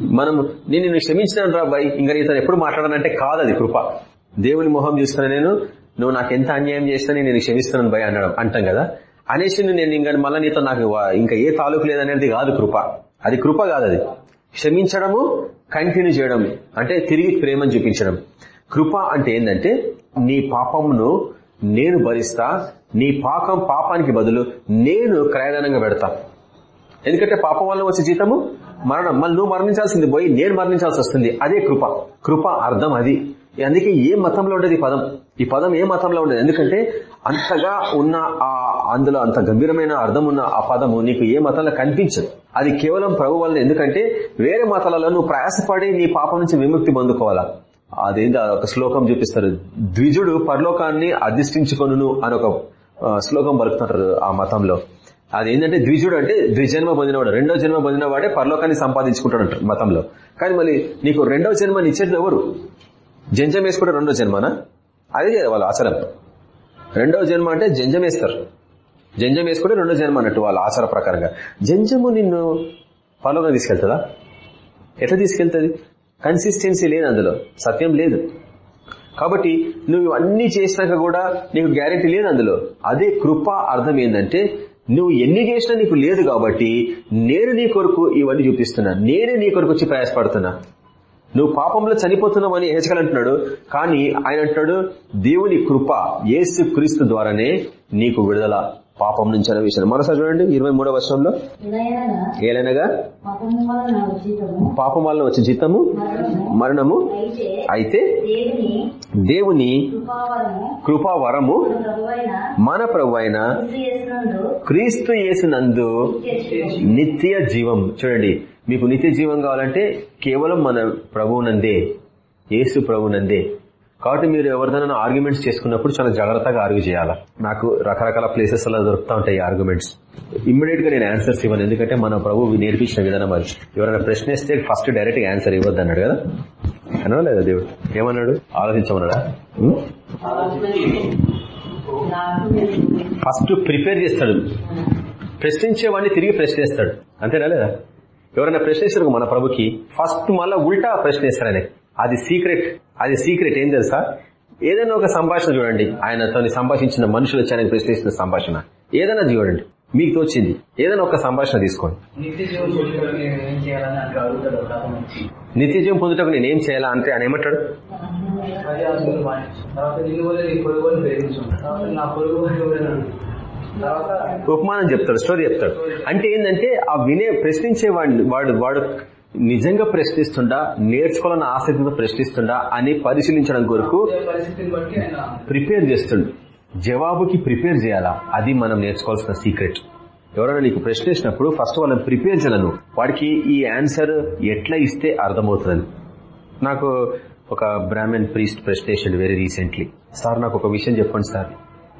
మనం నేను నిన్ను క్షమించినాను రా బాయ్. ఇంకా ఇతను ఎప్పుడు మాట్లాడానంటే కాదు అది కృప. దేవుని మొహం చూస్తున్నా నేను నువ్వు నాకు ఎంత అన్యాయం చేసినా నేను క్షమిస్తున్నాను భయ అన్నాడు. అంటాం కదా? అనేసి నేను ఇంకా మళ్ళీ నీతో నాకు ఇంకా ఏ తాలూకు లేదనేది కాదు కృప. అది కృప కాదు అది. క్షమించడము కంటిన్యూ చేయడం అంటే తిరిగి ప్రేమను చూపించడం. కృప అంటే ఏంటంటే నీ పాపమును నేను భరిస్తా నీ పాపం పాపానికి బదులు నేను క్రయదానంగా పెడతా. ఎందుకంటే పాపం వల్ల వచ్చే జీతము మరణం. మళ్ళీ నువ్వు మరణించాల్సింది పోయి నేను మరణించాల్సి వస్తుంది. అదే కృప. కృప అర్థం అది. అందుకే ఏ మతంలో ఉండదు ఈ పదం? ఈ పదం ఏ మతంలో ఉండదు? ఎందుకంటే అంతగా ఉన్న ఆ అందులో అంత గంభీరమైన అర్థం ఉన్న ఆ పదము నీకు ఏ మతంలో కనిపించదు. అది కేవలం ప్రభు వల్ల ఎందుకంటే వేరే మతాలలో నువ్వు ప్రయాసపడి నీ పాపం నుంచి విముక్తి పొందుకోవాలా? అదేంటి ఒక శ్లోకం చూపిస్తారు. ద్విజుడు పరలోకాన్ని అధిష్ఠించుకొను అని ఒక శ్లోకం పలుకుతారు ఆ మతంలో. అదేంటంటే ద్విజుడు అంటే ద్విజన్మ పొందినవాడు. రెండో జన్మ పొందినవాడే పరలోకాన్ని సంపాదించుకుంటాడు మతంలో. కానీ మళ్ళీ నీకు రెండో జన్మని ఇచ్చేది ఎవరు? జంజం వేసుకుంటే రెండో జన్మనా? అదే కదా వాళ్ళ ఆచారం. రెండవ జన్మ అంటే జంజం వేస్తారు. జంజం వేసుకుంటే రెండో జన్మ అన్నట్టు వాళ్ళ ఆచార ప్రకారంగా. జంజము నిన్ను పరలోకం తీసుకెళ్తుందా? ఎట్లా తీసుకెళ్తుంది? కన్సిస్టెన్సీ లేదు అందులో. సత్యం లేదు. కాబట్టి నువ్వు అన్ని చేసినాక కూడా నీకు గ్యారెంటీ లేదు అందులో. అదే కృప అర్థం ఏంటంటే నువ్వు ఎన్ని చేసినా నీకు లేదు కాబట్టి నేను నీ కొరకు ఇవన్నీ చూపిస్తున్నా. నేనే నీ కొరకు వచ్చి ప్రయాసపడుతున్నా. నువ్వు పాపంలో చనిపోతున్నావు అని హెచ్చకలు అంటున్నాడు. కానీ ఆయన అంటున్నాడు దేవుని కృప యేసు క్రీస్తు ద్వారానే నీకు విడుదల పాపం నుంచి అనే విషయం మరోసారి చూడండి ఇరవై మూడవ వర్షంలో ఏలైనగా వలన పాపం వల్ల వచ్చే జీతము మరణము. అయితే దేవుని కృపావరము మన ప్రభు అయిన క్రీస్తు యేసునందు జీవము. నిత్య జీవం. చూడండి మీకు నిత్య జీవం కావాలంటే కేవలం మన ప్రభువునందే యేసు ప్రభునందే కాబట్టి మీరు ఎవరిదైనా ఆర్గ్యుమెంట్స్ చేసుకున్నప్పుడు చాలా జాగ్రత్తగా ఆర్గ్యూ చేయాలా? నాకు రకరకాల ప్లేసెస్ అలా దొరుకుతా ఉంటాయి ఆర్గ్యుమెంట్స్. ఇమ్మీడియట్గా నేను ఆన్సర్స్ ఇవ్వను. ఎందుకంటే మన ప్రభు నేర్పించిన విధానం అది. ఎవరైనా ప్రశ్న ఇస్తే ఫస్ట్ డైరెక్ట్గా ఆన్సర్ ఇవ్వద్దు అన్నాడు కదా? అన్నా లేదా దేవుడు? ఏమన్నాడు? ఆలోచించమన్నాడా? ఫస్ట్ ప్రిపేర్ చేస్తాడు. ప్రశ్నించేవాడిని తిరిగి ప్రశ్నిస్తాడు. అంతేనా లేదా? ఎవరైనా ప్రశ్నిస్తారు మన ప్రభుకి ఫస్ట్ మళ్ళా ఉల్టా ప్రశ్నిస్తారు ఆయన అది సీక్రెట్ అది సీక్రెట్ ఏం తెలుసా? ఏదైనా ఒక సంభాషణ చూడండి. ఆయనతో సంభాషించిన మనుషులు వచ్చి ఆయనకు ప్రశ్నిస్తున్న సంభాషణ. ఏదైనా చూడండి. మీకు తోచింది. ఏదైనా ఒక సంభాషణ తీసుకోండి. నిత్య జీవం పొందుటకు నేను చేయాలా అంటే ఆయన ఏమంటాడు? ఉపమానం చెప్తాడు స్టోరీ చెప్తాడు. అంటే ఏంటంటే ఆ వినే ప్రశ్నించే వాడిని వాడు వాడు నిజంగా ప్రశ్నిస్తుండా నేర్చుకోవాలన్న ఆసక్తితో ప్రశ్నిస్తుండా అని పరిశీలించడం కొరకు ప్రిపేర్ చేస్తుండు. జవాబుకి ప్రిపేర్ చేయాలా? అది మనం నేర్చుకోవాల్సిన సీక్రెట్. ఎవరైనా నీకు ప్రశ్నించినప్పుడు ఫస్ట్ వాళ్ళని ప్రిపేర్ చేయాలను వాడికి ఈ ఆన్సర్ ఎట్లా ఇస్తే అర్థమవుతుందని. నాకు ఒక బ్రాహ్మణ్ ప్రీస్ట్ ప్రశ్న వెరీ రీసెంట్లీ సార్ నాకు ఒక విషయం చెప్పండి సార్.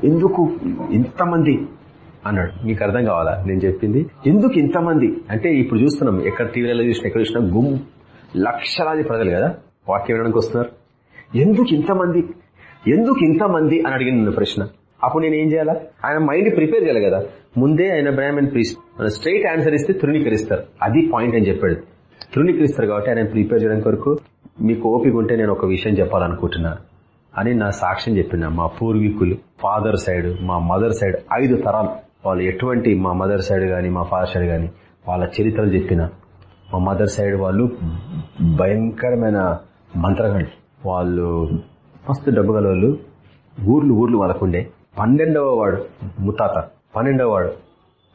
ఎందుకు ఇంతమంది? అన్నాడు. మీకు అర్థం కావాలా? నేను చెప్పింది ఎందుకు ఇంతమంది? అంటే ఇప్పుడు చూస్తున్నాం ఎక్కడ టీవీలలో చూసినా ఎక్కడ చూసినా గుమ్ లక్షలాది ప్రజలు కదా వాక్యం వినడానికి వస్తున్నారు. ఎందుకు ఇంతమంది? ఎందుకు ఇంతమంది? అని అడిగింది నన్ను ప్రశ్న. అప్పుడు నేను ఏం చేయాలా? ఆయన మైండ్ ప్రిపేర్ చేయాలి కదా. ముందే ఆయన బ్రాహ్మణ్ ప్రీస్ స్ట్రైట్ ఆన్సర్ ఇస్తే తృణీకరిస్తారు. అది పాయింట్ అని చెప్పాడు. తృణీకరిస్తారు కాబట్టి ఆయన ప్రిపేర్ చేయడం కొరకు మీకు ఓపిక ఉంటే నేను ఒక విషయం చెప్పాలనుకుంటున్నాను. అని నా సాక్ష్యం చెప్పిన మా పూర్వీకులు ఫాదర్ సైడ్ మా మదర్ సైడ్ ఐదు తరాలు. వాళ్ళు ఎటువంటి మా మదర్ సైడ్ కానీ మా ఫాదర్ సైడ్ కానీ వాళ్ళ చరిత్రలు చెప్పిన మా మదర్ సైడ్ వాళ్ళు భయంకరమైన మంత్రగాళ్ళు. వాళ్ళు మస్తు డబ్బు గలవాళ్ళు ఊర్లు ఊర్లు వాళ్ళకుండే. పన్నెండవ వాడు ముతాత పన్నెండవ వాడు.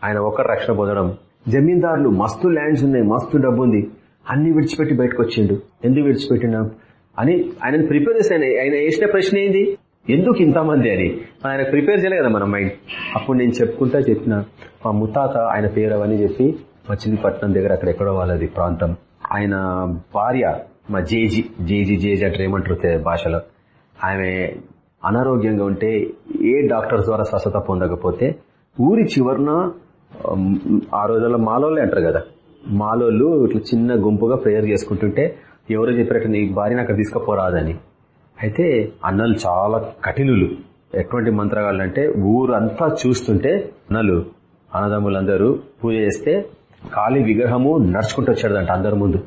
ఆయన ఒక్కరు రక్షణ పొందడం. జమీందారులు మస్తు ల్యాండ్స్ ఉన్నాయి మస్తు డబ్బు ఉంది అన్ని విడిచిపెట్టి బయటకు వచ్చిండు ఎందుకు విడిచిపెట్టినా? అని ఆయన ప్రిపేర్ చేసి ఆయన ఆయన వేసిన ప్రశ్న ఏంది? ఎందుకు ఇంతమంది అని. ఆయన ప్రిపేర్ చేయలే కదా మన మైండ్. అప్పుడు నేను చెప్పుకుంటా చెప్పిన మా ముతాత ఆయన పేరు అవన్నీ చెప్పి మచిలీపట్నం దగ్గర అక్కడ ఎక్కడో వాళ్ళది ప్రాంతం. ఆయన భార్య మా జేజీ జేజీ జేజీ అంటే ఏమంటారు భాషలో. ఆమె అనారోగ్యంగా ఉంటే ఏ డాక్టర్స్ ద్వారా స్వస్థత పొందకపోతే ఊరి చివరన ఆ రోజుల్లో మాలోళ్ళే అంటారు కదా. మాలోళ్ళు ఇట్లా చిన్న గుంపుగా ప్రేయర్ చేసుకుంటుంటే ఎవరో చెప్పినట్టు నీ భార్య నాకు తీసుకుపోరాదని. అయితే అన్నలు చాలా కఠినులు. ఎటువంటి మంత్రగాళ్ళు అంటే ఊరంతా చూస్తుంటే అన్నలు అన్నదమ్ములందరూ పూజ చేస్తే ఖాళీ విగ్రహము నడుచుకుంటూ వచ్చాడంట అందరి ముందు.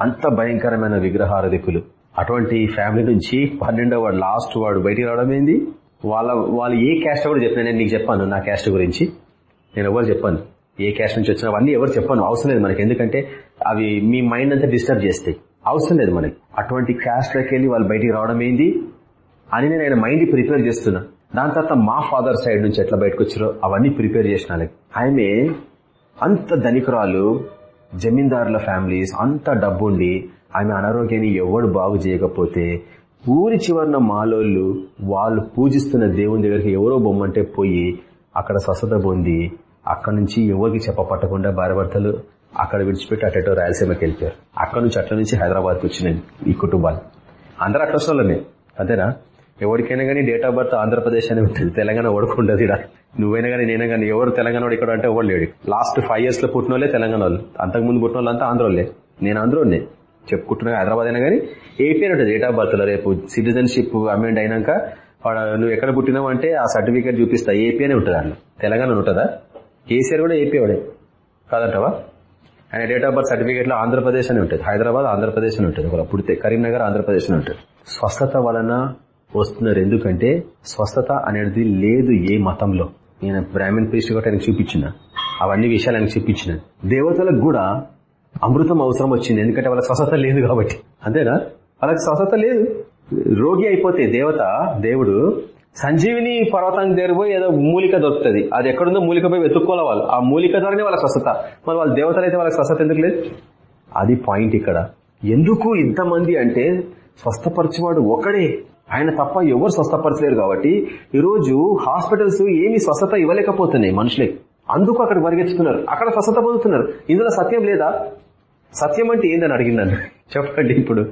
అంత భయంకరమైన విగ్రహారధికులు అటువంటి ఫ్యామిలీ నుంచి పన్నెండవ వాడు లాస్ట్ వాడు బయటికి రావడం ఏంది? వాళ్ళ వాళ్ళు ఏ క్యాస్ట్ కూడా చెప్పిన నేను నీకు చెప్పాను నా క్యాస్ట్ గురించి. నేను ఎవరు చెప్పాను. ఏ క్యాస్ట్ నుంచి వచ్చినా అవన్నీ ఎవరు చెప్పాను అవసరం లేదు మనకి. ఎందుకంటే అవి మీ మైండ్ అంతా డిస్టర్బ్ చేస్తాయి. అవసరం లేదు మనకి. అటువంటి క్యాస్ట్లోకి వెళ్ళి వాళ్ళు బయటికి రావడం ఏంది? అని నేను ఆయన మైండ్ ప్రిపేర్ చేస్తున్నా. దాని తర్వాత మా ఫాదర్ సైడ్ నుంచి ఎట్లా బయటకు వచ్చారో అవన్నీ ప్రిపేర్ చేసిన ఆమె అంత ధనికురాలు జమీందారుల ఫ్యామిలీస్ అంత డబ్బుండి ఆమె అనారోగ్యాన్ని ఎవడు బాగు చేయకపోతే ఊరి చివరన మాలోళ్ళు వాళ్ళు పూజిస్తున్న దేవుని దగ్గరికి ఎవరో బొమ్మంటే పోయి అక్కడ స్వస్థత పొంది అక్కడ నుంచి ఎవరికి చెప్పపట్టకుండా భార్యభర్తలు అక్కడ విడిచిపెట్టి అటో రాయలసీమకి వెళ్ళిపోయారు. అక్కడ నుంచి అట్ల నుంచి హైదరాబాద్కి వచ్చినాయి ఈ కుటుంబాలు. అందరూ అట్లా వస్తున్నాయి అంతేనా? ఎవరికైనా కానీ డేట్ ఆఫ్ బర్త్ ఆంధ్రప్రదేశ్ అని ఉంటుంది. తెలంగాణ ఓడుకుండదు ఇక్కడ నువ్వైనా కానీ నేనే కానీ ఎవరు తెలంగాణ వాడు ఇక్కడ అంటే ఎవరు లేడు. లాస్ట్ ఫైవ్ ఇయర్స్లో పుట్టిన వాళ్ళే తెలంగాణ వాళ్ళు. అంతకుముందు పుట్టిన వాళ్ళంతా ఆంధ్రోళ్ళే. నేను ఆంధ్రోనే చెప్పుకుంటున్నా హైదరాబాద్ అయినా కానీ ఏపీ అని ఉంటుంది డేట్ ఆఫ్ బర్త్లో? రేపు సిటిజన్షిప్ అమెండ్ అయినాక నువ్వు ఎక్కడ పుట్టినావు అంటే ఆ సర్టిఫికేట్ చూపిస్తా. ఏపీ అనే ఉంటుంది అన్న తెలంగాణ ఉంటుందా? కేసీఆర్ కూడా ఏపీ వాడే. కాదంటావా? ఆయన డేట్ ఆఫ్ బర్త్ సర్టిఫికేట్లో ఆంధ్రప్రదేశ్ అని ఉంటుంది. హైదరాబాద్ ఆంధ్రప్రదేశ్ అని ఉంటుంది. ఒకవేళ పుడితే కరీంనగర్ ఆంధ్రప్రదేశ్ అని ఉంటుంది. స్వస్థత వలన వస్తున్నారు. ఎందుకంటే స్వస్థత అనేది లేదు ఏ మతంలో. నేను బ్రాహ్మణ్ ప్రీస్ట్ కూడా ఆయనకు చూపించిన. అవన్నీ విషయాలు ఆయనకు చూపించిన. దేవతలకు కూడా అమృతం అవసరం వచ్చింది. ఎందుకంటే వాళ్ళకి స్వస్థత లేదు కాబట్టి. అంతేనా? వాళ్ళకి స్వస్థత లేదు. రోగి అయిపోతే దేవత దేవుడు సంజీవిని పర్వతానికి దగ్గరపోయి ఏదో మూలిక దొరుకుతుంది. అది ఎక్కడుందో మూలిక పోయి వెతుక్కోవాలి వాళ్ళు. ఆ మూలిక ద్వారానే వాళ్ళకి స్వస్థత. మరి వాళ్ళ దేవతలు అయితే వాళ్ళకి స్వస్థత ఎందుకు లేదు? అది పాయింట్ ఇక్కడ. ఎందుకు ఇంతమంది అంటే స్వస్థపరచేవాడు ఒకడే. ఆయన తప్ప ఎవరు స్వస్థపరచలేరు కాబట్టి ఈరోజు హాస్పిటల్స్ ఏమి స్వస్థత ఇవ్వలేకపోతున్నాయి మనుషులకి అందుకు అక్కడ పరిగెత్తుతున్నారు. అక్కడ స్వస్థత పొందుతున్నారు. ఇందులో సత్యం లేదా? సత్యం అంటే ఏందని అడిగిందని చెప్పండి ఇప్పుడు.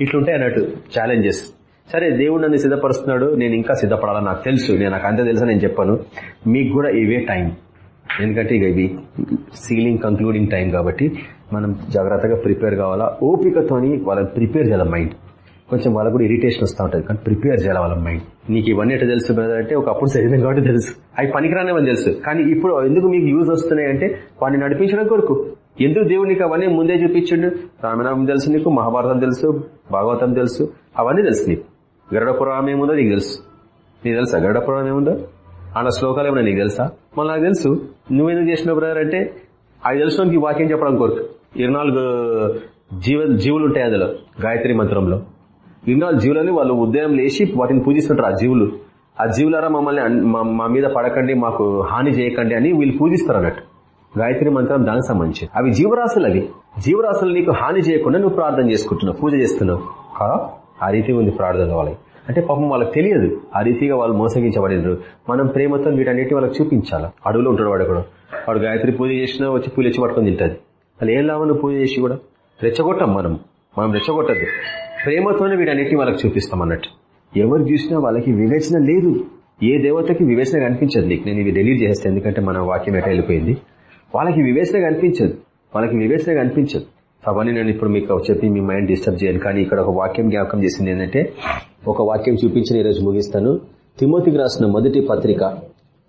ఇట్లుంటాయి అన్నట్టు ఛాలెంజెస్ సరే దేవుడు నన్ను సిద్ధపరుస్తున్నాడు నేను ఇంకా సిద్ధపడాలని నాకు తెలుసు నేను నాకు అంతే తెలుసు నేను చెప్పాను. మీకు కూడా ఇవే టైం. ఎందుకంటే ఇక ఇవి సీలింగ్ కంక్లూడింగ్ టైం కాబట్టి మనం జాగ్రత్తగా ప్రిపేర్ కావాలా? ఓపికతోని వాళ్ళని ప్రిపేర్ చేయాలి మైండ్. కొంచెం వాళ్ళకు కూడా ఇరిటేషన్ వస్తూ ఉంటుంది కానీ ప్రిపేర్ చేయాలి వాళ్ళ మైండ్. నీకు ఇవన్నీ ఎట్లా తెలుసు బ్రదర్ అంటే ఒకప్పుడు శరీరం కాబట్టి తెలుసు. అవి పనికిరానివని తెలుసు. కానీ ఇప్పుడు ఎందుకు మీకు యూజ్ వస్తున్నాయి అంటే వాడిని నడిపించడం కొరకు. ఎందుకు దేవుడు నీకు అవన్నీ ముందే చూపించిండు? రామనామం తెలుసు నీకు మహాభారతం తెలుసు భాగవతం తెలుసు అవన్నీ తెలుసు నీకు. గరుడ పురాణం ఏముందో నీకు తెలుసు. నీకు తెలుసా గరుడ పురాణం ఏముందో అలా శ్లోకాలు ఏమన్నా నీకు తెలుసా? మళ్ళీ నాకు తెలుసు. నువ్వెందుకు చేసినావు బ్రదర్ అంటే అది తెలుసు వాక్యం చెప్పడం కోరుకు. ఇరవై నాలుగు జీవ జీవులు ఉంటాయి అందులో గాయత్రి మంత్రంలో. ఇరవై జీవులని వాళ్ళు ఉదయం లేచి వాటిని పూజిస్తుంటారు ఆ జీవులు. ఆ జీవులారా మమ్మల్ని మా- మా మీద పడకండి మాకు హాని చేయకండి అని వీళ్ళు పూజిస్తారు అన్నట్టు. గాయత్రి మంత్రం దానికి సంబంధించి అవి జీవరాశులు అవి జీవరాశులు నీకు హాని చేయకుండా నువ్వు ప్రార్థన చేసుకుంటున్నావు పూజ చేస్తున్నావు. కదా? ఆ రీతి ఉంది ప్రార్థన వాళ్ళకి. అంటే పాపం వాళ్ళకి తెలియదు. ఆ రీతిగా వాళ్ళు మోసగించబడినారు మనం ప్రేమతో వీటన్నిటి వాళ్ళకి చూపించాలి? అడవిలో ఉంటాడు వాడు కూడా వాడు గాయత్రి పూజ చేసినా వచ్చి పూలు ఇచ్చి పట్టుకొని తింటుంది. వాళ్ళు ఏం లాభం పూజ చేసి కూడా? రెచ్చగొట్టాం మనం మనం రెచ్చగొట్టద్దు. ప్రేమతోనే వీటన్నిటిని వాళ్ళకి చూపిస్తాం అన్నట్టు. ఎవరు చూసినా వాళ్ళకి వివేచన లేదు. ఏ దేవతకి వివేచన కనిపించదు నీకు. నేను ఇవి డెలీట్ చేస్తాను ఎందుకంటే మన వాక్యం ఎట వెళ్ళిపోయింది? వాళ్ళకి వివేచన కనిపించదు. వాళ్ళకి వివేచన కనిపించదు. అవన్నీ నేను ఇప్పుడు మీకు చెప్పి మీ మైండ్ డిస్టర్బ్ చేయను. కానీ ఇక్కడ ఒక వాక్యం జ్ఞాపకం చేసింది ఏంటంటే ఒక వాక్యం చూపించిన ఈరోజు ముగిస్తాను. తిమోతికి రాసిన మొదటి పత్రిక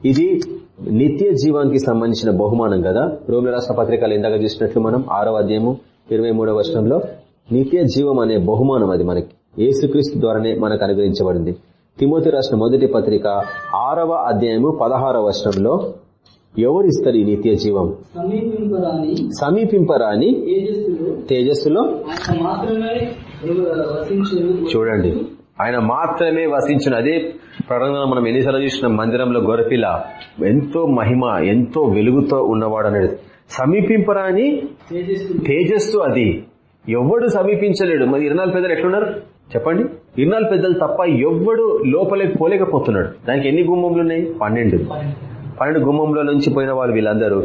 ఇది నిత్య జీవానికి సంబంధించిన బహుమానం కదా? రోమిల రాష్ట్ర పత్రికలు ఇందాక చూసినట్లు మనం ఆరో అధ్యాయము ఇరవై మూడవ వర్షంలో నిత్య జీవం అనే బహుమానం అది మనకి. ఏసుక్రీస్తు ద్వారానే మనకు అనుగ్రహించబడింది. తిమోతి రాసిన మొదటి పత్రిక ఆరవ అధ్యాయము పదహారవ వర్షంలో ఎవరిస్తారు ఈ నిత్య జీవం సమీపింపరాని సమీపింపరాని తేజస్సులో చూడండి. ఆయన మాత్రమే వసించిన. అదే ప్రకటన మనం ఎన్నిసార్లు చూసిన మందిరంలో గొరపిల ఎంతో మహిమ ఎంతో వెలుగుతో ఉన్నవాడు అనేది. సమీపింపరాని తేజస్సు. అది. ఎవడు సమీపించలేడు. మరి ఇరనాలు పెద్దలు ఎట్లున్నారు? చెప్పండి. ఇరనాలు పెద్దలు తప్ప ఎవ్వడు లోపలికి పోలేకపోతున్నాడు. దానికి ఎన్ని గుమ్మములు ఉన్నాయి? పన్నెండు. పన్నెండు గుమ్మంలో నుంచి పోయిన వాళ్ళు వీళ్ళందరూ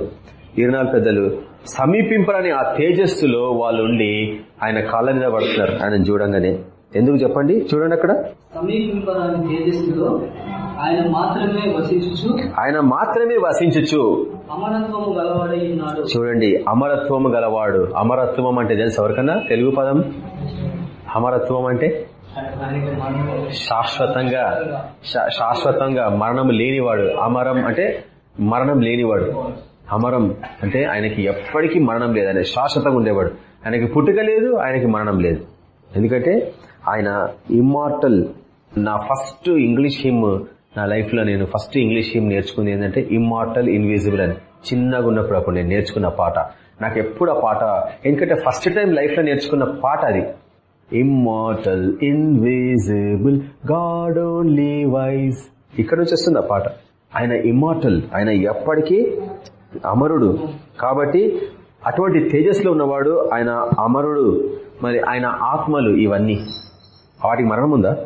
ఇరనాలు పెద్దలు సమీపింపరని ఆ తేజస్సులో వాళ్ళు ఉండి ఆయన కాళ్ళ మీద పడుతున్నారు. ఆయన చూడంగానే. ఎందుకు చెప్పండి? చూడండి అక్కడ. సమీపింపరాని తేజస్సులో ఆయన మాత్రమే వసించు ఆయన మాత్రమే వసించచ్చు అమరత్వము గలవాడై ఉన్నాడు. చూడండి అమరత్వము గలవాడు. అమరత్వం అంటే తెలుసు ఎవరికన్నా? తెలుగు పదం. అమరత్వం అంటే? శాశ్వతంగా శా- శాశ్వతంగా మరణం లేనివాడు అమరం అంటే మరణం లేనివాడు. అమరం అంటే ఆయనకి ఎప్పటికీ మరణం లేదు. ఆయన శాశ్వతంగా ఉండేవాడు. ఆయనకి పుట్టుక లేదు ఆయనకి మరణం లేదు. ఎందుకంటే ఆయన ఇమ్మార్టల్. నా ఫస్ట్ ఇంగ్లీష్ హిమ్ నా లైఫ్లో నేను ఫస్ట్ ఇంగ్లీష్ హిమ్ నేర్చుకుంది ఏంటంటే ఇమ్మార్టల్ ఇన్విజిబుల్ అని. చిన్నగా ఉన్నప్పుడు అప్పుడు నేను నేర్చుకున్న పాట. నాకు ఎప్పుడు ఆ పాట ఎందుకంటే ఫస్ట్ టైం లైఫ్లో నేర్చుకున్న పాట అది. Immortal invisible God only wise ఇక్కడ నుంచి వస్తుంది ఆ పాట. ఆయన ఇమ్మార్టల్ ఆయన ఎప్పటికీ అమరుడు. కాబట్టి అటువంటి తేజస్లో ఉన్నవాడు ఆయన అమరుడు మరి ఆయన ఆత్మలు ఇవన్నీ. వాటికి మరణం ఉందా?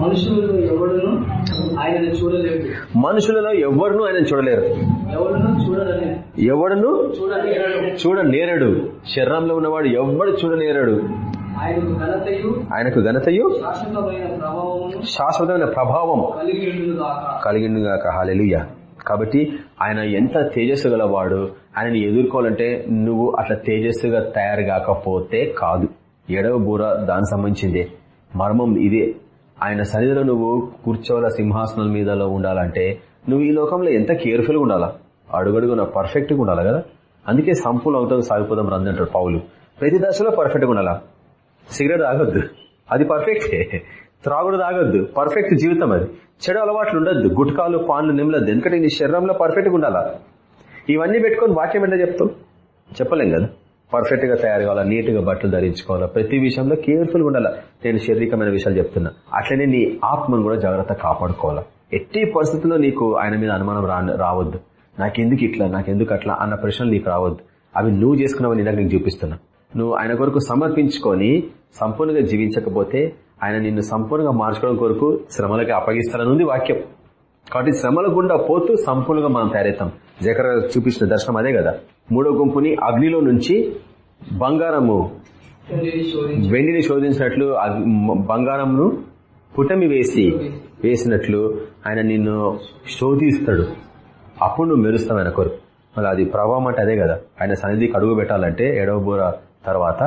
మనుషులలో చూడలేడు మనుషులలో ఎవరును ఆయన చూడలేరు. ఎవడును? చూడనేరడు శరీరంలో ఉన్నవాడు ఎవడు చూడనేరడు ఆయనకు ఘనతయు శాశ్వతమైన ప్రభావం కలిగిండుగాక హాలెలుయ కాబట్టి ఆయన ఎంత తేజస్సు గలవాడు ఆయనని ఎదుర్కోవాలంటే నువ్వు అట్లా తేజస్సుగా తయారు కాకపోతే కాదు. ఎడవ బూర దానికి సంబంధించిందే. మర్మం ఇదే. ఆయన సన్నిధిలో నువ్వు కూర్చోవాల సింహాసనం మీదలో ఉండాలంటే నువ్వు ఈ లోకంలో ఎంత కేర్ఫుల్గా ఉండాలా? అడుగడుగున పర్ఫెక్ట్గా ఉండాలి కదా? అందుకే సంపూర్ణ అవుతుంది సాగిపోదాం రందంటాడు పావులు ప్రతి దశలో పర్ఫెక్ట్గా ఉండాలా? సిగరెట్ తాగొద్దు. అది పర్ఫెక్టే త్రాగుడు తాగొద్దు. పర్ఫెక్ట్ జీవితం అది. చెడు అలవాట్లు ఉండద్దు. గుట్కాలు పాన్లు నిమ్మలద్దు. ఎందుకంటే నీ శరీరంలో పర్ఫెక్ట్గా ఉండాలా? ఇవన్నీ పెట్టుకొని వాక్యం ఎట్లా చెప్తావు? చెప్పలేం కదా? పర్ఫెక్ట్గా తయారు కావాలా? నీట్గా బట్టలు ధరించుకోవాలా? ప్రతి విషయంలో కేర్ఫుల్గా ఉండాలా? నేను శారీరకమైన విషయాలు చెప్తున్నా. అట్లనే నీ ఆత్మను కూడా జాగ్రత్త కాపాడుకోవాలా. ఎట్టి పరిస్థితుల్లో నీకు ఆయన మీద అనుమానం రా రావద్దు. నాకెందుకు ఇట్లా? నాకెందుకు అట్లా? అన్న ప్రశ్నలు నీకు రావద్దు. అవి నువ్వు చేసుకున్నావని ఇందాక నీకు చూపిస్తున్నా. నువ్వు ఆయన కొరకు సమర్పించుకొని సంపూర్ణంగా జీవించకపోతే ఆయన నిన్ను సంపూర్ణంగా మార్చుకోవడం కొరకు శ్రమలకి అప్పగిస్తాననుంది వాక్యం. కాబట్టి శ్రమల గుండా పోతూ సంపూర్ణంగా మనం తయారవుతాం. జకర చూపించిన దర్శనం అదే కదా. మూడో గుంపుని అగ్నిలో నుంచి బంగారము వెండిని శోధించినట్లు బంగారంను పుటమి వేసి వేసినట్లు ఆయన నిన్ను శోధిస్తాడు. అప్పుడు నువ్వు మెరుస్తావు ఆయన కొరకు మళ్ళీ అది ప్రభావం అంటే అదే కదా. ఆయన సన్నిధికి అడుగు పెట్టాలంటే ఏడవ బూర తర్వాత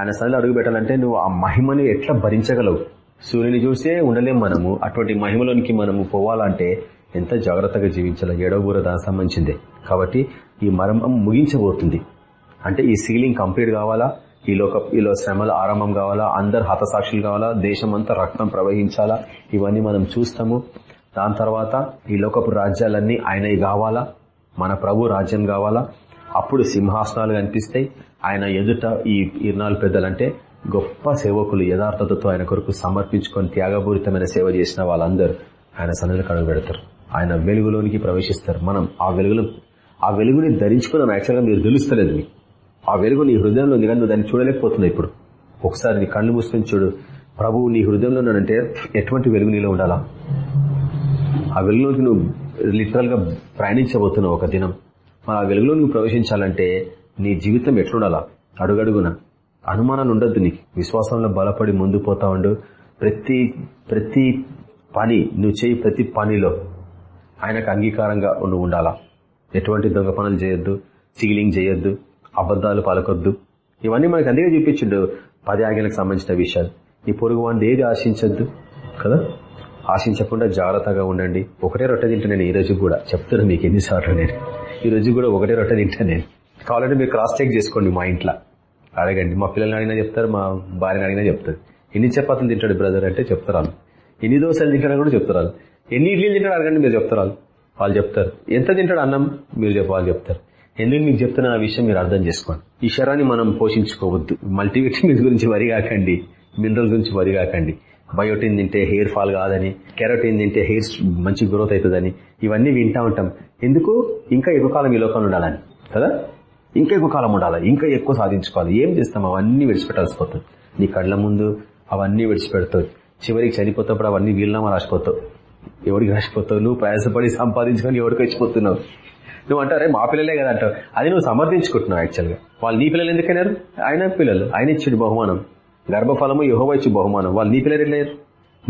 ఆయన సన్నిధిలో అడుగు పెట్టాలంటే నువ్వు ఆ మహిమని ఎట్లా భరించగలవు? సూర్యుని చూసే ఉండలేం మనము. అటువంటి మహిమలోనికి మనము పోవాలంటే ఎంత జాగ్రత్తగా జీవించాలి? ఏడవ బూర దానికి సంబంధించిందే. కాబట్టి ఈ మర్మం ముగించబోతుంది. అంటే ఈ సీలింగ్ కంప్లీట్ కావాలా? ఈ లోక ఈలో శ్రమలు ఆరంభం కావాలా? అందరు హతసాక్షులు కావాలా? దేశం అంతా రక్తం ప్రవహించాలా? ఇవన్నీ మనం చూస్తాము. దాని తర్వాత ఈ లోకపు రాజ్యాలన్నీ ఆయనవి కావాలా? మన ప్రభు రాజ్యం కావాలా? అప్పుడు సింహాసనాలు కనిపిస్తాయి. ఆయన ఎదుట ఈ ఇర్నాలు పెద్దలంటే గొప్ప సేవకులు యథార్థతతో ఆయన కొరకు సమర్పించుకొని త్యాగపూరితమైన సేవ చేసిన వాళ్ళందరూ ఆయన సన్నిధిలో కడుగు పెడతారు. ఆయన వెలుగులోనికి ప్రవేశిస్తారు. మనం ఆ వెలుగులో ఆ వెలుగుని ధరించుకున్నాం యాక్చువల్గా మీరు తెలుస్తలేదు మీకు ఆ వెలుగు నీ హృదయంలో ఉంది కానీ నువ్వు దాన్ని చూడలేకపోతున్నావు ఇప్పుడు. ఒకసారి నీ కళ్ళు మూసుకొని చూడు. ప్రభువు నీ హృదయంలో ఉన్నాడంటే ఎటువంటి వెలుగు నీలో ఉండాలా? ఆ వెలుగులోకి నువ్వు లిటరల్గా ప్రయాణించబోతున్నావు ఒక దినం. మరి ఆ వెలుగులో నువ్వు ప్రవేశించాలంటే నీ జీవితం ఎట్లుండాలా? అడుగడుగున. అనుమానాలు ఉండద్దు నీకు. విశ్వాసంలో బలపడి ముందు పోతా ఉండు. ప్రతి ప్రతి పని నువ్వు చేయి ప్రతి పనిలో ఆయనకు అంగీకారంగా నువ్వు ఉండాలా? ఎటువంటి దొంగ పనులు చేయొద్దు. సీలింగ్ చేయొద్దు. అబద్దాలు పలకొద్దు. ఇవన్నీ మనకు అందుకే చూపించిండు పది ఆజ్ఞలకు సంబంధించిన విషయాలు. ఈ పొరుగు వాడిని ఏది ఆశించద్దు? కదా? ఆశించకుండా జాగ్రత్తగా ఉండండి. ఒకటే రొట్టె తింటా నేను ఈ రోజు కూడా చెప్తున్నా మీకు ఎన్నిసార్లు నేను. ఈ రోజు కూడా ఒకటే రొట్టె తింటా నేను. కావాలంటే మీరు క్రాస్ చెక్ చేసుకోండి మా ఇంట్లో. అడగండి. మా పిల్లల్ని అడిగినా చెప్తారు మా భార్యని అడిగినా చెప్తారు. ఎన్ని చపాతీలు తింటాడు బ్రదర్ అంటే చెప్తారు ఎన్ని దోశలు తింటాడని కూడా చెప్తారు ఎన్ని ఇడ్లీలు తింటాడు అడగండి మీరు చెప్తారు వాళ్ళు. చెప్తారు. ఎంత తింటాడు అన్నం మీరు వాళ్ళు చెప్తారు. ఎందుకు మీకు చెప్తున్న ఆ విషయం మీరు అర్థం చేసుకోండి. ఈ శరాన్ని మనం పోషించుకోవద్దు. మల్టీవిటమిన్స్ గురించి వరి కాకండి. మినరల్ గురించి వరి కాకండి. బయోటిన్ తింటే హెయిర్ ఫాల్ కాదని కెరోటిన్ తింటే హెయిర్ మంచి గ్రోత్ అవుతుందని ఇవన్నీ వింటా ఉంటాం. ఎందుకు? ఇంకా ఎక్కువ కాలం ఈ లోకంలో ఉండాలని. కదా? ఇంకా ఎక్కువ కాలం ఉండాలి. ఇంకా ఎక్కువ సాధించుకోవాలి. ఏం చేస్తాం? అవన్నీ విడిచిపెట్టాల్సి పోతుంది నీ కళ్ళ ముందు అవన్నీ విడిచిపెడతావు చివరికి చనిపోతప్పుడు అవన్నీ వీళ్ళమా రాసిపోతావు. ఎవరికి రాసిపోతావు? నువ్వు ప్రయాసపడి సంపాదించుకొని ఎవరికి వచ్చిపోతున్నావు? నువ్వు అంటారే మా పిల్లలే కదా అంటావు. అది నువ్వు సమర్థించుకుంటున్నావు యాక్చువల్గా వాళ్ళు నీ పిల్లలు ఎందుకైనా ఆయన పిల్లలు. ఆయన ఇచ్చిన బహుమానం. గర్భఫలము యహోవ బహుమానం. వాళ్ళు నీ పిల్లలు లేరు?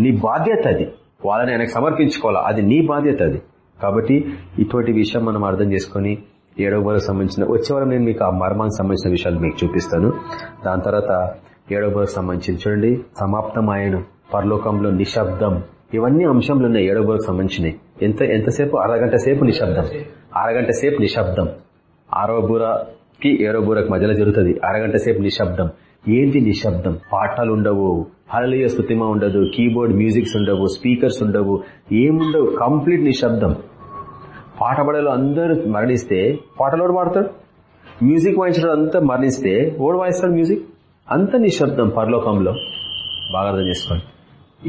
నీ బాధ్యత అది. వాళ్ళని ఆయనకు సమర్పించుకోవాలా? అది నీ బాధ్యత అది. కాబట్టి ఇటువంటి విషయం మనం అర్థం చేసుకొని ఏడవ వరకు సంబంధించిన వచ్చే వారం నేను మీకు ఆ మర్మానికి సంబంధించిన విషయాలు మీకు చూపిస్తాను. దాని తర్వాత ఏడవ వరకు సంబంధించి చూడండి. సమాప్తమాయను పరలోకంలో నిశ్శబ్దం. ఇవన్నీ అంశంలో ఉన్నాయి ఏడవ వరకు సంబంధించినవి. ఎంత ఎంతసేపు? అరగంట సేపు నిశ్శబ్దం. అరగంట సేపు నిశ్శబ్దం. ఆరవ బూరకి ఏడవ బూరకు మధ్యలో జరుగుతుంది. అరగంట సేపు నిశ్శబ్దం. ఏంది నిశ్శబ్దం పాఠాలు ఉండవు హలలియ స్థుతిమ ఉండదు. కీబోర్డ్ మ్యూజిక్స్ ఉండవు. స్పీకర్స్ ఉండవు. ఏముండవు? కంప్లీట్ నిశ్శబ్దం పాట పడేలో అందరూ మరణిస్తే పాటలు ఎవడు పాడతాడు మ్యూజిక్ వాయించడం అంతా మరణిస్తే ఓడు వాయిస్తాడు మ్యూజిక్? అంత నిశ్శబ్దం పరలోకంలో. బాగా అర్థం చేసుకోండి.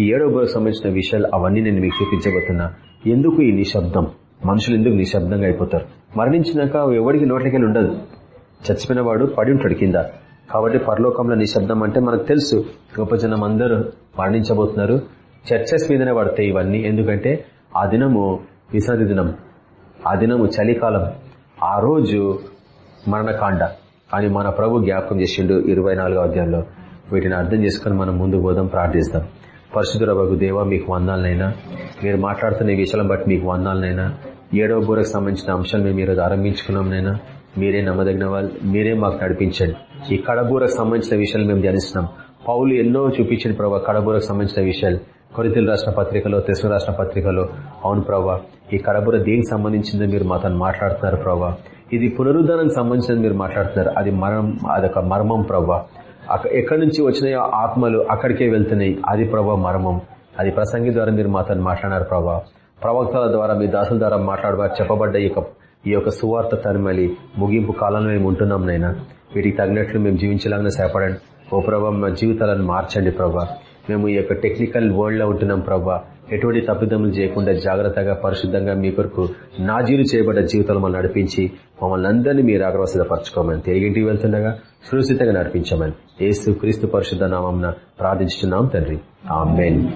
ఈ ఏడో బోరకు సంబంధించిన విషయాలు అవన్నీ నేను మీకు చూపించబోతున్నా. ఎందుకు ఈ నిశ్శబ్దం మనుషులు ఎందుకు నిశ్శబ్దంగా అయిపోతారు? మరణించినాక ఎవరికి నోట్లకెళ్ళి ఉండదు. చచ్చిపోయిన వాడు పడి ఉంటాడు కింద. కాబట్టి పరలోకంలో నిశ్శబ్దం అంటే మనకు తెలుసు. గొప్ప జనం అందరూ మరణించబోతున్నారు. చర్చస్ మీదనే పడతాయి ఇవన్నీ. ఎందుకంటే ఆ దినము విశ్రాంతి దినం. ఆ దినము చలికాలం. ఆ రోజు మరణకాండ. అని మన ప్రభు జ్ఞాపకం చేసిండు ఇరవై నాలుగో అధ్యాయంలో. వీటిని అర్థం చేసుకుని మనం ముందు పోదాం ప్రార్థిస్తాం. పరిశుద్ధుల దేవ మీకు వందాలనైనా మీరు మాట్లాడుతున్న ఈ విషయాలను బట్టి మీకు వందాలనైనా ఏడవ బూరకు సంబంధించిన అంశాలు మేము ఈరోజు ఆరంభించుకున్నాంనైనా మీరే నమ్మదగిన వాళ్ళు మీరే మాకు నడిపించండి. ఈ కడబూరకు సంబంధించిన విషయాలు మేము ధ్యానిస్తున్నాం. పౌలు ఎన్నో చూపించిన ప్రభావ కడబూరకు సంబంధించిన విషయాలు. కొరితలు రాసిన పత్రికలో తెలుగు రాసిన పత్రికలో అవును ప్రభా ఈ కడబుర దేనికి సంబంధించిందో మీరు మాతో మాట్లాడుతున్నారు ప్రభా. ఇది పునరుద్ధానానికి సంబంధించింది మీరు మాట్లాడుతున్నారు. అది మరం అదొక మర్మం ప్రభా. ఎక్కడి నుంచి వచ్చినాయో ఆత్మలు అక్కడికే వెళ్తున్నాయి. అది ప్రభా మర్మం. అది ప్రసంగి ద్వారా మీరు మాతో మాట్లాడారు ప్రభా. ప్రవక్తల ద్వారా మీ దాసుల ద్వారా మాట్లాడబ చెప్పబడ్డ ఈ ఈ యొక్క సువార్త తరిమలి ముగింపు కాలంలో మేము ఉంటున్నాం నైనా వీటికి తగినట్లు మేము జీవించలాగానే సేపడండి ఓ ప్రభా మా జీవితాలను మార్చండి ప్రభా. మేము ఈ యొక్క టెక్నికల్ వరల్డ్లో ఉంటున్నాం ప్రభా. ఎటువంటి తప్పిదములు చేయకుండా జాగ్రత్తగా పరిశుద్ధంగా మీ కొరకు నాజీలు చేయబడ్డ జీవితాలు మనం నడిపించి మమ్మల్ని అందరినీ మీరు ఆగ్రవసపరచుకోమని తిరిగింటికి వెళ్తుండగా సురక్షితంగా నడిపించమని ఏసు క్రీస్తు పరిశుద్ధ నామం ప్రార్థించుతున్నాం తండ్రి. ఆమెన్.